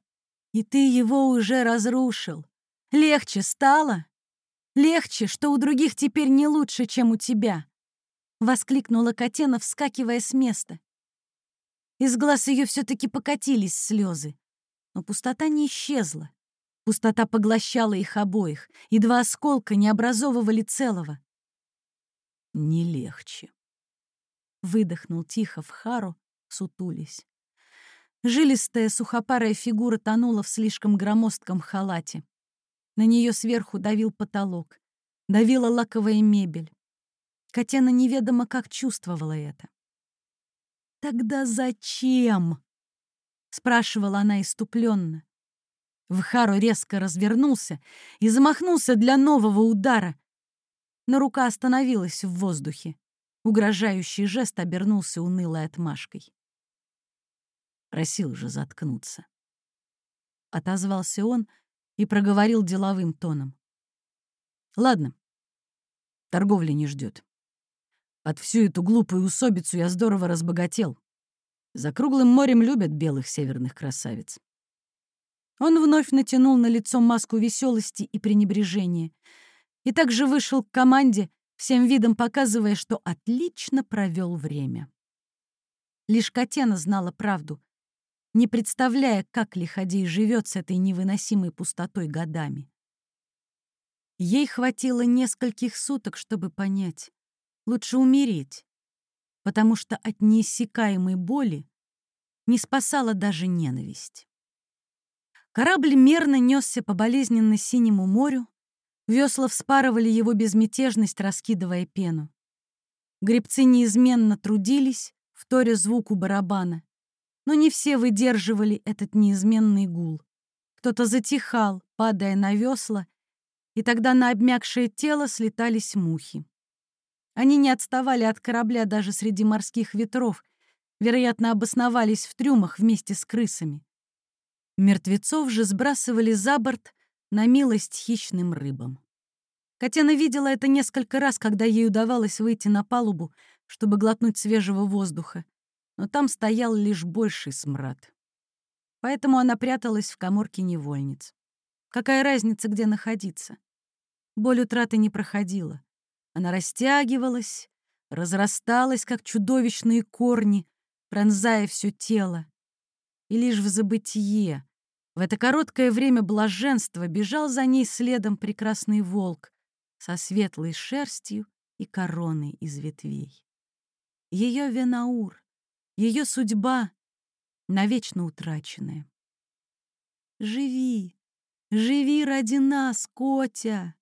«И ты его уже разрушил. Легче стало? Легче, что у других теперь не лучше, чем у тебя!» — воскликнула Катена, вскакивая с места. Из глаз ее все-таки покатились слезы. Но пустота не исчезла. Пустота поглощала их обоих, и два осколка не образовывали целого. «Не легче», — выдохнул тихо в Хару, сутулись. Жилистая сухопарая фигура тонула в слишком громоздком халате. На нее сверху давил потолок, давила лаковая мебель. Котена неведомо как чувствовала это. «Тогда зачем?» — спрашивала она иступленно. Вхару резко развернулся и замахнулся для нового удара, но рука остановилась в воздухе. Угрожающий жест обернулся унылой отмашкой. Просил же заткнуться. Отозвался он и проговорил деловым тоном. «Ладно, торговля не ждет. От всю эту глупую усобицу я здорово разбогател. За круглым морем любят белых северных красавиц. Он вновь натянул на лицо маску веселости и пренебрежения и также вышел к команде, всем видом показывая, что отлично провел время. Лишь Катена знала правду, не представляя, как Лиходей живет с этой невыносимой пустотой годами. Ей хватило нескольких суток, чтобы понять. Лучше умереть, потому что от неиссякаемой боли не спасала даже ненависть. Корабль мерно несся по болезненно-синему морю, весла вспарывали его безмятежность, раскидывая пену. Гребцы неизменно трудились, вторя звуку барабана, но не все выдерживали этот неизменный гул. Кто-то затихал, падая на весла, и тогда на обмякшее тело слетались мухи. Они не отставали от корабля даже среди морских ветров, вероятно, обосновались в трюмах вместе с крысами. Мертвецов же сбрасывали за борт на милость хищным рыбам. Катена видела это несколько раз, когда ей удавалось выйти на палубу, чтобы глотнуть свежего воздуха, но там стоял лишь больший смрад. Поэтому она пряталась в коморке невольниц. Какая разница, где находиться? Боль утраты не проходила. Она растягивалась, разрасталась, как чудовищные корни, пронзая все тело. И лишь в забытие, в это короткое время блаженства, бежал за ней следом прекрасный волк со светлой шерстью и короной из ветвей. Ее Венаур, ее судьба навечно утраченная. «Живи, живи ради нас, Котя!»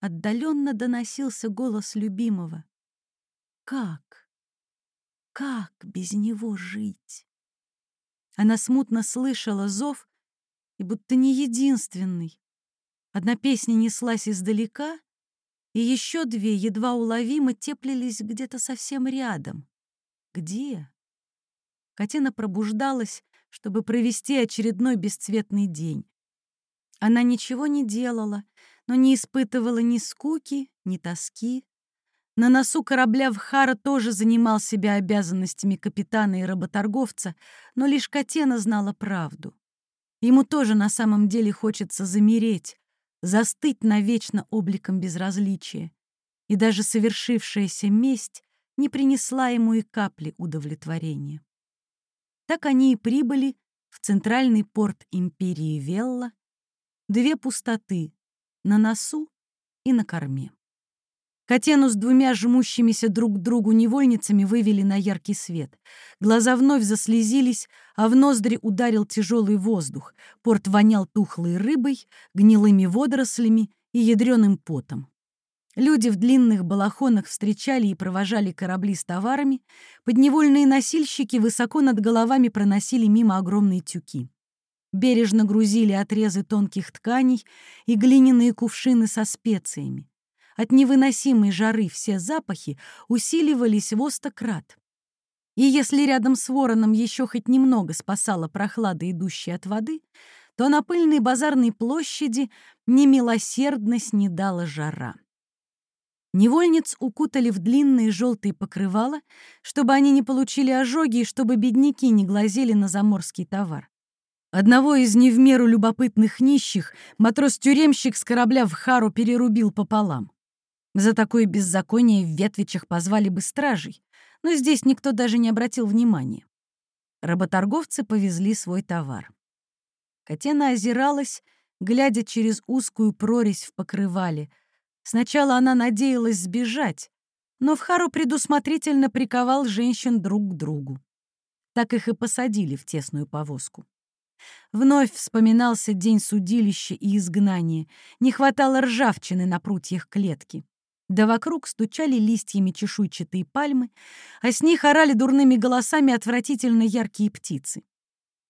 Отдаленно доносился голос любимого. «Как? Как без него жить?» Она смутно слышала зов, и будто не единственный. Одна песня неслась издалека, и еще две едва уловимо теплились где-то совсем рядом. Где? Катена пробуждалась, чтобы провести очередной бесцветный день. Она ничего не делала, но не испытывала ни скуки, ни тоски. На носу корабля в тоже занимал себя обязанностями капитана и работорговца, но лишь Катена знала правду. Ему тоже на самом деле хочется замереть, застыть навечно обликом безразличия. И даже совершившаяся месть не принесла ему и капли удовлетворения. Так они и прибыли в центральный порт империи Велла, две пустоты — на носу и на корме. Катену с двумя жмущимися друг к другу невольницами вывели на яркий свет. Глаза вновь заслезились, а в ноздри ударил тяжелый воздух. Порт вонял тухлой рыбой, гнилыми водорослями и ядреным потом. Люди в длинных балахонах встречали и провожали корабли с товарами, подневольные носильщики высоко над головами проносили мимо огромные тюки. Бережно грузили отрезы тонких тканей и глиняные кувшины со специями. От невыносимой жары все запахи усиливались в остократ. И если рядом с вороном еще хоть немного спасала прохлада, идущая от воды, то на пыльной базарной площади немилосердно снедала жара. Невольниц укутали в длинные желтые покрывала, чтобы они не получили ожоги и чтобы бедняки не глазели на заморский товар. Одного из не в меру любопытных нищих матрос-тюремщик с корабля в Хару перерубил пополам. За такое беззаконие в Ветвичах позвали бы стражей, но здесь никто даже не обратил внимания. Работорговцы повезли свой товар. Катена озиралась, глядя через узкую прорезь в покрывале — Сначала она надеялась сбежать, но Вхару предусмотрительно приковал женщин друг к другу. Так их и посадили в тесную повозку. Вновь вспоминался день судилища и изгнания. Не хватало ржавчины на прутьях клетки. Да вокруг стучали листьями чешуйчатые пальмы, а с них орали дурными голосами отвратительно яркие птицы.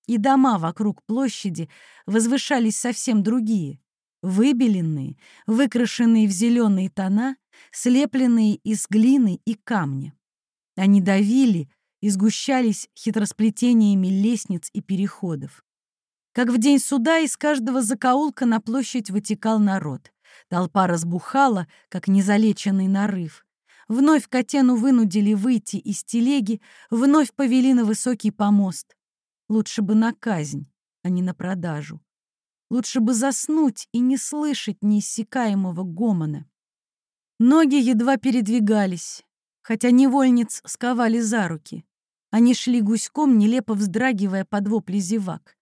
И дома вокруг площади возвышались совсем другие, выбеленные, выкрашенные в зеленые тона, слепленные из глины и камня. Они давили и сгущались хитросплетениями лестниц и переходов. Как в день суда из каждого закоулка на площадь вытекал народ. Толпа разбухала, как незалеченный нарыв. Вновь Котену вынудили выйти из телеги, вновь повели на высокий помост. Лучше бы на казнь, а не на продажу. Лучше бы заснуть и не слышать неиссякаемого гомона. Ноги едва передвигались, хотя невольниц сковали за руки. Они шли гуськом, нелепо вздрагивая под вопли зевак.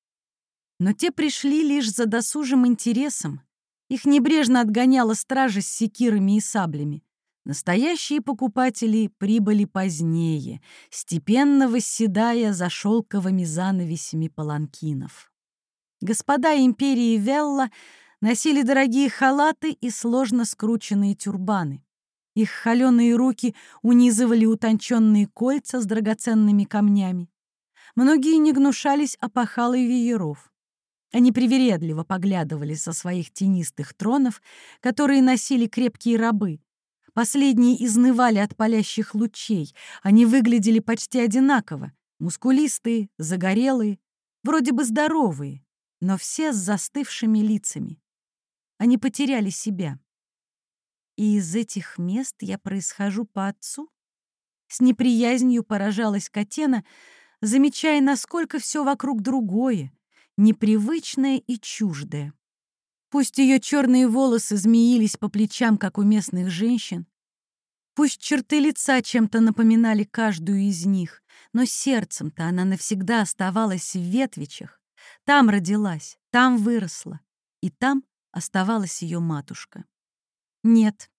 Но те пришли лишь за досужим интересом. Их небрежно отгоняла стража с секирами и саблями. Настоящие покупатели прибыли позднее, степенно восседая за шелковыми занавесями паланкинов. Господа империи Велла носили дорогие халаты и сложно скрученные тюрбаны. Их холеные руки унизывали утонченные кольца с драгоценными камнями. Многие не гнушались опахалой вееров. Они привередливо поглядывали со своих тенистых тронов, которые носили крепкие рабы. Последние изнывали от палящих лучей. Они выглядели почти одинаково. Мускулистые, загорелые, вроде бы здоровые, но все с застывшими лицами. Они потеряли себя. И из этих мест я происхожу по отцу? С неприязнью поражалась Катена, замечая, насколько все вокруг другое, непривычное и чуждое. Пусть ее черные волосы змеились по плечам, как у местных женщин, пусть черты лица чем-то напоминали каждую из них, но сердцем-то она навсегда оставалась в Ветвичах. Там родилась, там выросла, и там оставалась ее матушка. «Нет,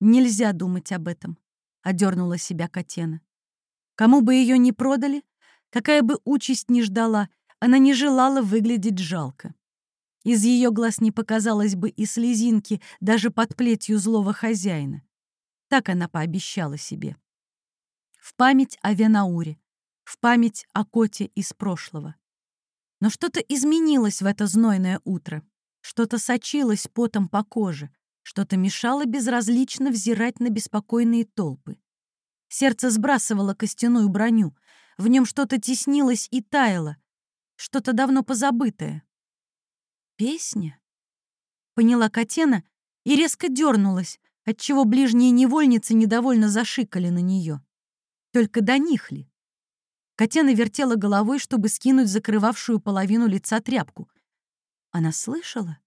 нельзя думать об этом», — одернула себя Катена. Кому бы ее ни продали, какая бы участь ни ждала, она не желала выглядеть жалко. Из ее глаз не показалось бы и слезинки даже под плетью злого хозяина. Так она пообещала себе. В память о Венауре, в память о коте из прошлого. Но что-то изменилось в это знойное утро. Что-то сочилось потом по коже, что-то мешало безразлично взирать на беспокойные толпы. Сердце сбрасывало костяную броню, в нем что-то теснилось и таяло, что-то давно позабытое. «Песня?» — поняла Катена и резко дернулась, отчего ближние невольницы недовольно зашикали на нее. Только до них ли? Катена вертела головой, чтобы скинуть закрывавшую половину лица тряпку. Она слышала?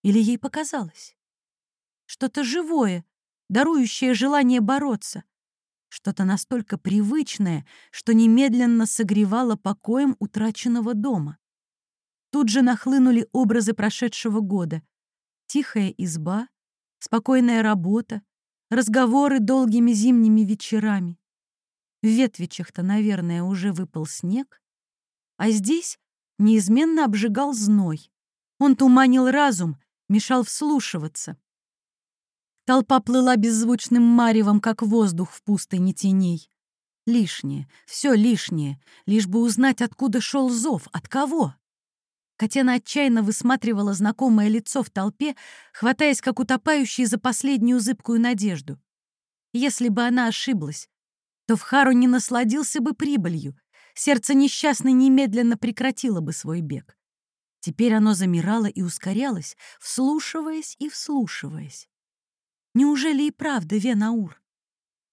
Или ей показалось? Что-то живое, дарующее желание бороться. Что-то настолько привычное, что немедленно согревало покоем утраченного дома. Тут же нахлынули образы прошедшего года. Тихая изба, спокойная работа, разговоры долгими зимними вечерами. В ветвичах-то, наверное, уже выпал снег, а здесь неизменно обжигал зной. Он туманил разум, мешал вслушиваться. Толпа плыла беззвучным маревом, как воздух в пустыне теней. Лишнее, все лишнее, лишь бы узнать, откуда шел зов, от кого. Катена отчаянно высматривала знакомое лицо в толпе, хватаясь, как утопающий за последнюю зыбкую надежду. Если бы она ошиблась, то в Хару не насладился бы прибылью, сердце несчастной немедленно прекратило бы свой бег. Теперь оно замирало и ускорялось, вслушиваясь и вслушиваясь. Неужели и правда Венаур?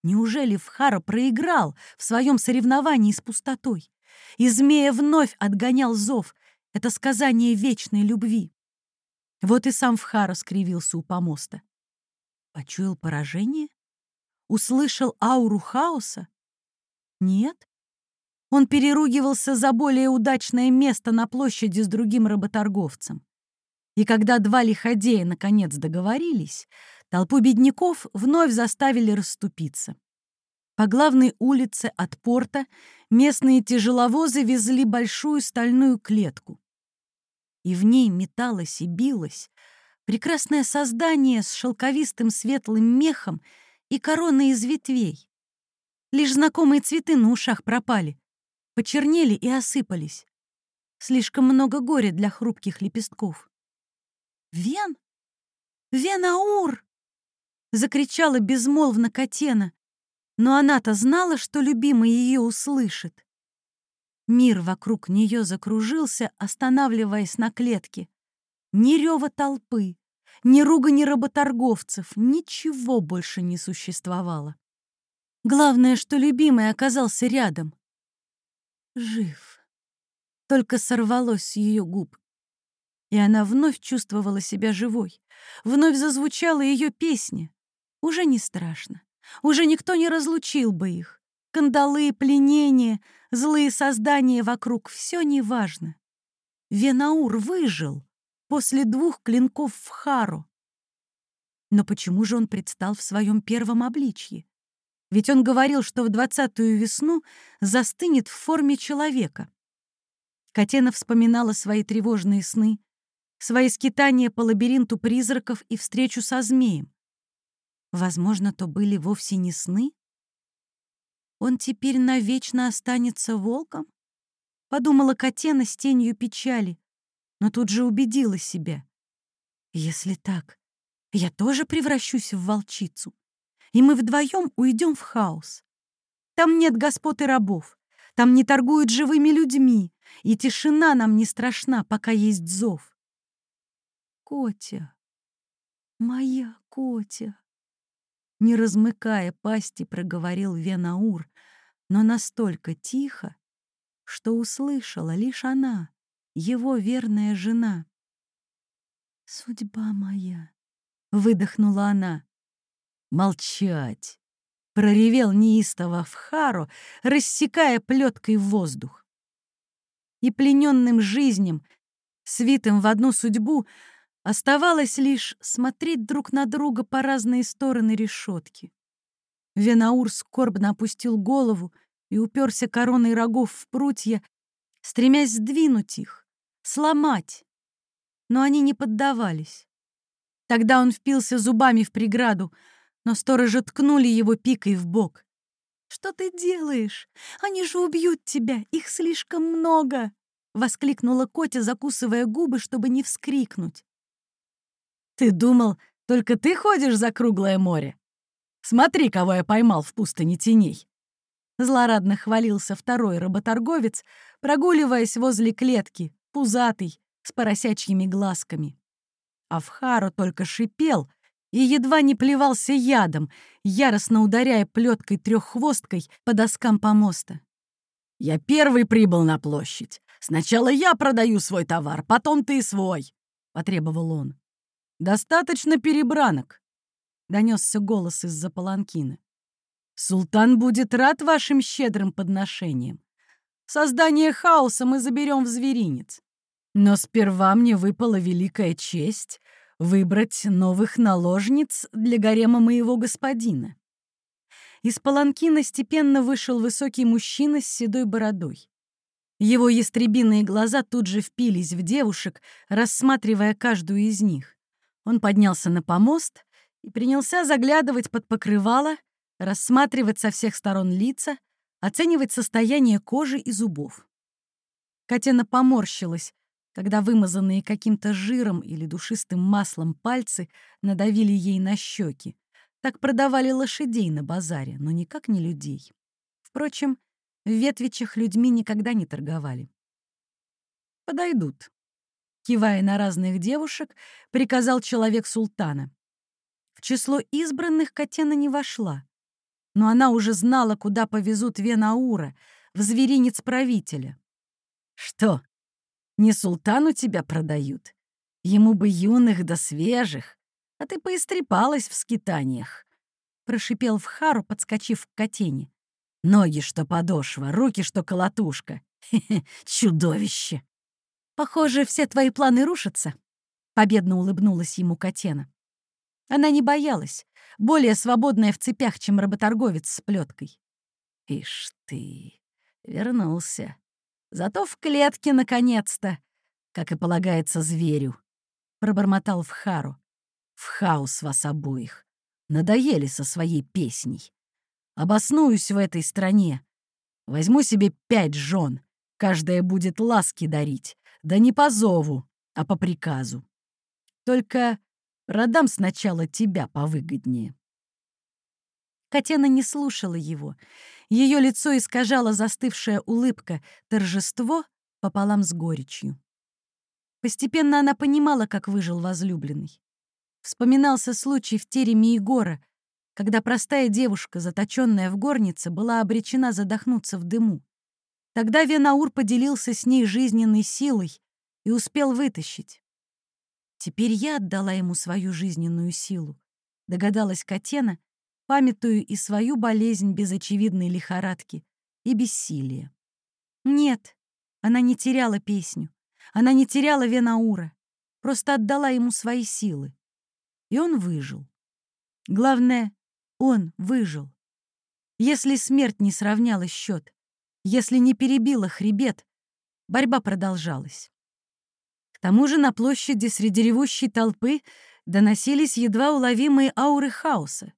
Неужели Вхара проиграл в своем соревновании с пустотой? И змея вновь отгонял зов, это сказание вечной любви. Вот и сам Вхара скривился у помоста. Почуял поражение? Услышал ауру хаоса? Нет. Он переругивался за более удачное место на площади с другим работорговцем. И когда два лиходея наконец договорились, Толпу бедняков вновь заставили расступиться. По главной улице от порта местные тяжеловозы везли большую стальную клетку. И в ней металось и билось прекрасное создание с шелковистым светлым мехом и короной из ветвей. Лишь знакомые цветы на ушах пропали, почернели и осыпались. Слишком много горя для хрупких лепестков. «Вен? Венаур!» закричала безмолвно Катена, но она-то знала, что любимый ее услышит. Мир вокруг нее закружился, останавливаясь на клетке. Ни рева толпы, ни ругани работорговцев, ничего больше не существовало. Главное, что любимый оказался рядом. Жив. Только сорвалось с ее губ. И она вновь чувствовала себя живой. Вновь зазвучала ее песня. Уже не страшно. Уже никто не разлучил бы их. Кандалы, пленения, злые создания вокруг — все неважно. Венаур выжил после двух клинков в Хару. Но почему же он предстал в своем первом обличье? Ведь он говорил, что в двадцатую весну застынет в форме человека. Катена вспоминала свои тревожные сны, свои скитания по лабиринту призраков и встречу со змеем. Возможно, то были вовсе не сны? Он теперь навечно останется волком? Подумала Катена с тенью печали, но тут же убедила себя. Если так, я тоже превращусь в волчицу, и мы вдвоем уйдем в хаос. Там нет господ и рабов, там не торгуют живыми людьми, и тишина нам не страшна, пока есть зов. Котя, моя Котя, не размыкая пасти, проговорил Венаур, но настолько тихо, что услышала лишь она, его верная жена. «Судьба моя!» — выдохнула она. «Молчать!» — проревел неистово в Хару, рассекая плеткой воздух. И плененным жизням, свитым в одну судьбу, Оставалось лишь смотреть друг на друга по разные стороны решетки. Венаур скорбно опустил голову и уперся короной рогов в прутья, стремясь сдвинуть их, сломать. Но они не поддавались. Тогда он впился зубами в преграду, но сторожи ткнули его пикой в бок. «Что ты делаешь? Они же убьют тебя! Их слишком много!» — воскликнула Котя, закусывая губы, чтобы не вскрикнуть. Ты думал, только ты ходишь за круглое море? Смотри, кого я поймал в пустыне теней!» Злорадно хвалился второй работорговец, прогуливаясь возле клетки, пузатый, с поросячьими глазками. А Вхару только шипел и едва не плевался ядом, яростно ударяя плеткой треххвосткой по доскам помоста. «Я первый прибыл на площадь. Сначала я продаю свой товар, потом ты свой», — потребовал он. «Достаточно перебранок», — донесся голос из-за паланкина. «Султан будет рад вашим щедрым подношениям. Создание хаоса мы заберем в зверинец. Но сперва мне выпала великая честь выбрать новых наложниц для гарема моего господина». Из паланкина степенно вышел высокий мужчина с седой бородой. Его ястребиные глаза тут же впились в девушек, рассматривая каждую из них. Он поднялся на помост и принялся заглядывать под покрывало, рассматривать со всех сторон лица, оценивать состояние кожи и зубов. Катена поморщилась, когда вымазанные каким-то жиром или душистым маслом пальцы надавили ей на щеки. Так продавали лошадей на базаре, но никак не людей. Впрочем, в Ветвичах людьми никогда не торговали. «Подойдут», Кивая на разных девушек, приказал человек султана. В число избранных Катена не вошла, но она уже знала, куда повезут Венаура, в зверинец правителя. «Что, не султану тебя продают? Ему бы юных да свежих, а ты поистрепалась в скитаниях», — прошипел в Хару, подскочив к Катене. «Ноги, что подошва, руки, что колотушка. Хе -хе, чудовище!» «Похоже, все твои планы рушатся», — победно улыбнулась ему Катена. Она не боялась, более свободная в цепях, чем работорговец с плеткой. «Ишь ты, вернулся. Зато в клетке, наконец-то, как и полагается зверю», — пробормотал Вхару. «В хаос вас обоих. Надоели со своей песней. Обоснуюсь в этой стране. Возьму себе пять жен, каждая будет ласки дарить, да не по зову, а по приказу. Только продам сначала тебя повыгоднее. Катена не слушала его. Ее лицо искажала застывшая улыбка, торжество пополам с горечью. Постепенно она понимала, как выжил возлюбленный. Вспоминался случай в тереме Егора, когда простая девушка, заточенная в горнице, была обречена задохнуться в дыму. Тогда Венаур поделился с ней жизненной силой и успел вытащить. Теперь я отдала ему свою жизненную силу. — догадалась Катена, памятую и свою болезнь без очевидной лихорадки, и бессилия. Нет, она не теряла песню, она не теряла Венаура, просто отдала ему свои силы. И он выжил. Главное, он выжил. Если смерть не сравняла счет, если не перебила хребет, борьба продолжалась. К тому же на площади среди ревущей толпы доносились едва уловимые ауры хаоса.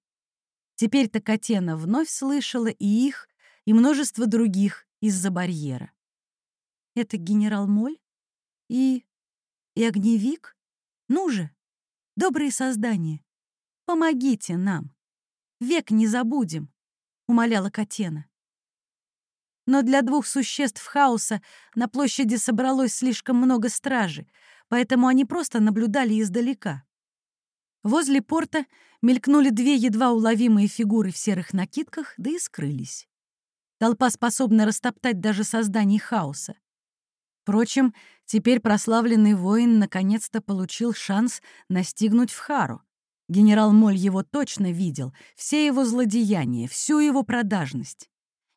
Теперь-то Катена вновь слышала и их, и множество других из-за барьера. Это генерал Моль и... и огневик? Ну же, добрые создания, помогите нам. Век не забудем, — умоляла Катена. Но для двух существ хаоса на площади собралось слишком много стражи, поэтому они просто наблюдали издалека. Возле порта мелькнули две едва уловимые фигуры в серых накидках, да и скрылись. Толпа способна растоптать даже создание хаоса. Впрочем, теперь прославленный воин наконец-то получил шанс настигнуть Вхару. Генерал Моль его точно видел, все его злодеяния, всю его продажность.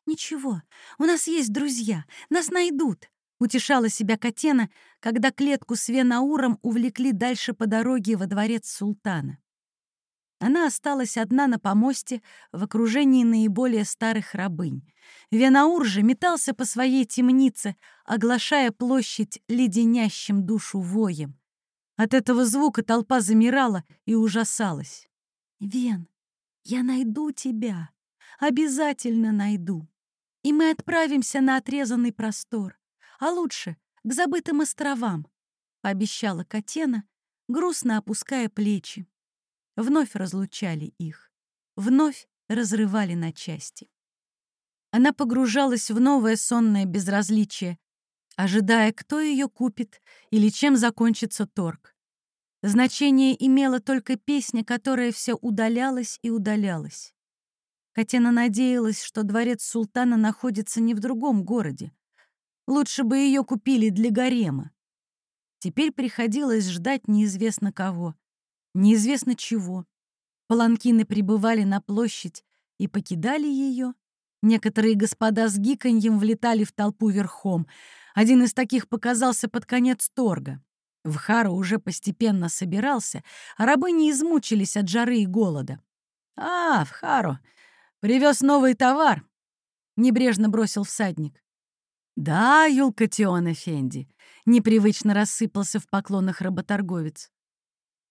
«Ничего, у нас есть друзья, нас найдут», Утешала себя Катена, когда клетку с Венауром увлекли дальше по дороге во дворец султана. Она осталась одна на помосте в окружении наиболее старых рабынь. Венаур же метался по своей темнице, оглашая площадь леденящим душу воем. От этого звука толпа замирала и ужасалась. «Вен, я найду тебя, обязательно найду, и мы отправимся на отрезанный простор а лучше к забытым островам», — пообещала Катена, грустно опуская плечи. Вновь разлучали их, вновь разрывали на части. Она погружалась в новое сонное безразличие, ожидая, кто ее купит или чем закончится торг. Значение имела только песня, которая все удалялась и удалялась. Катена надеялась, что дворец султана находится не в другом городе, Лучше бы ее купили для гарема. Теперь приходилось ждать неизвестно кого, неизвестно чего. Паланкины прибывали на площадь и покидали ее. Некоторые господа с гиканьем влетали в толпу верхом. Один из таких показался под конец торга. Вхару уже постепенно собирался, а рабы не измучились от жары и голода. «А, Вхару, привез новый товар!» — небрежно бросил всадник. «Да, Юлкатион Эфенди», — непривычно рассыпался в поклонах работорговец.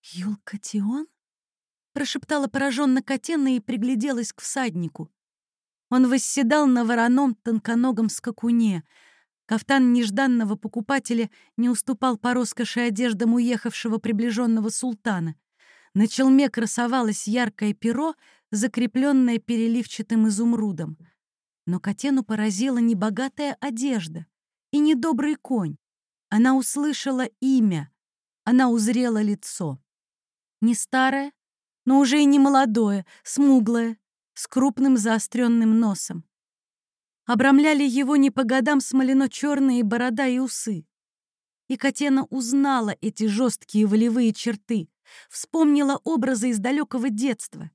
«Юлкатион?» — прошептала пораженно Катена и пригляделась к всаднику. Он восседал на вороном тонконогом скакуне. Кафтан нежданного покупателя не уступал по роскоши одеждам уехавшего приближенного султана. На челме красовалось яркое перо, закрепленное переливчатым изумрудом — но Катену поразила не богатая одежда и не добрый конь. Она услышала имя, она узрела лицо. Не старое, но уже и не молодое, смуглое, с крупным заостренным носом. Обрамляли его не по годам смолено-черные борода и усы. И Катена узнала эти жесткие волевые черты, вспомнила образы из далекого детства.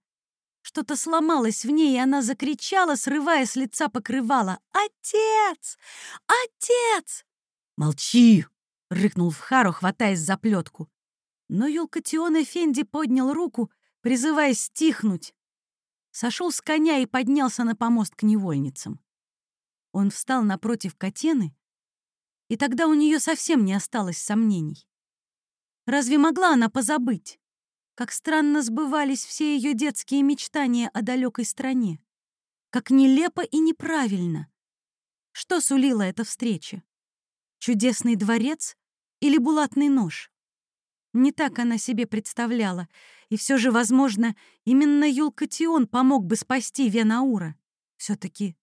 Что-то сломалось в ней, и она закричала, срывая с лица покрывало. «Отец! Отец!» «Молчи!» — рыкнул Вхару, хватаясь за плетку. Но Юлкатион Эфенди поднял руку, призывая стихнуть. Сошел с коня и поднялся на помост к невольницам. Он встал напротив Катены, и тогда у нее совсем не осталось сомнений. Разве могла она позабыть? Как странно сбывались все ее детские мечтания о далекой стране. Как нелепо и неправильно. Что сулила эта встреча? Чудесный дворец или булатный нож? Не так она себе представляла, и все же, возможно, именно Юлкатион помог бы спасти Венаура. Все-таки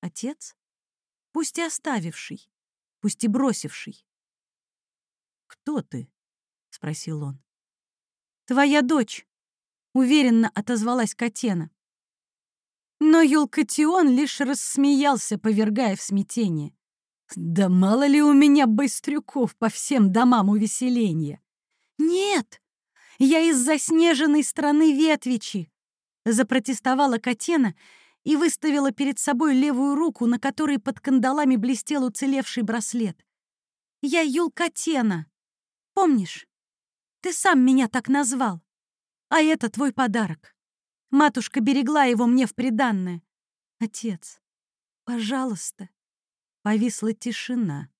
отец? Пусть и оставивший, пусть и бросивший. «Кто ты?» — спросил он. «Твоя дочь», — уверенно отозвалась Катена. Но Юлкатион лишь рассмеялся, повергая в смятение. «Да мало ли у меня быстрюков по всем домам увеселения!» «Нет, Я из заснеженной страны Ветвичи!» Запротестовала Катена и выставила перед собой левую руку, на которой под кандалами блестел уцелевший браслет. «Я Юлкатена. Помнишь? Ты сам меня так назвал. А это твой подарок. Матушка берегла его мне в приданное. Отец, пожалуйста». Повисла тишина.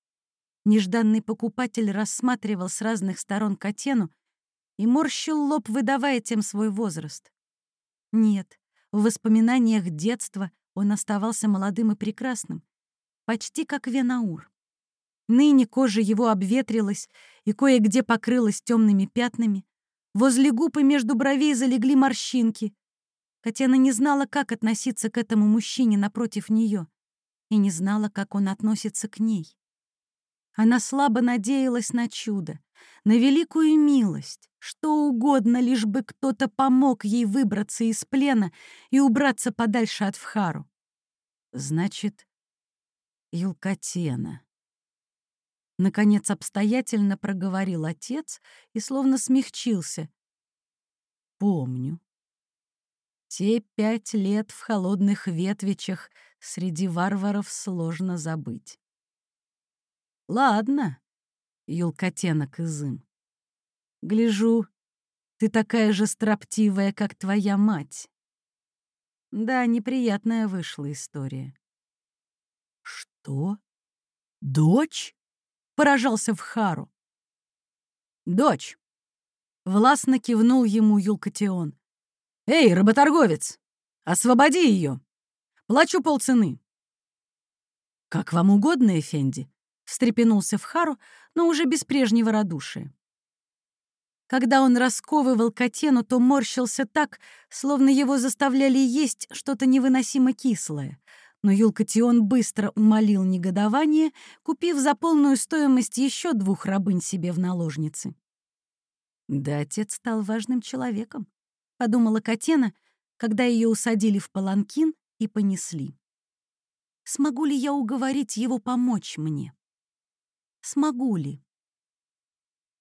Нежданный покупатель рассматривал с разных сторон Катену и морщил лоб, выдавая тем свой возраст. Нет, в воспоминаниях детства он оставался молодым и прекрасным, почти как Венаур. Ныне кожа его обветрилась и кое-где покрылась темными пятнами. Возле губ и между бровей залегли морщинки. Катена не знала, как относиться к этому мужчине напротив нее, и не знала, как он относится к ней. Она слабо надеялась на чудо, на великую милость, что угодно, лишь бы кто-то помог ей выбраться из плена и убраться подальше от Вхару. Значит, Юлкатена. Наконец обстоятельно проговорил отец и словно смягчился. Помню. Те пять лет в холодных ветвичах среди варваров сложно забыть. Ладно, Юлкотенок изым. Гляжу, ты такая же строптивая, как твоя мать. Да, неприятная вышла история. Что? Дочь? Поражался в Хару. Дочь. Властно кивнул ему Юлкотеон. «Эй, работорговец, освободи ее! Плачу полцены!» «Как вам угодно, Эфенди», встрепенулся в Хару, но уже без прежнего радушия. Когда он расковывал котену, то морщился так, словно его заставляли есть что-то невыносимо кислое. Но Юлкатион быстро умолил негодование, купив за полную стоимость еще двух рабынь себе в наложницы. «Да отец стал важным человеком», — подумала Катена, когда ее усадили в паланкин и понесли. «Смогу ли я уговорить его помочь мне?» Смогу ли?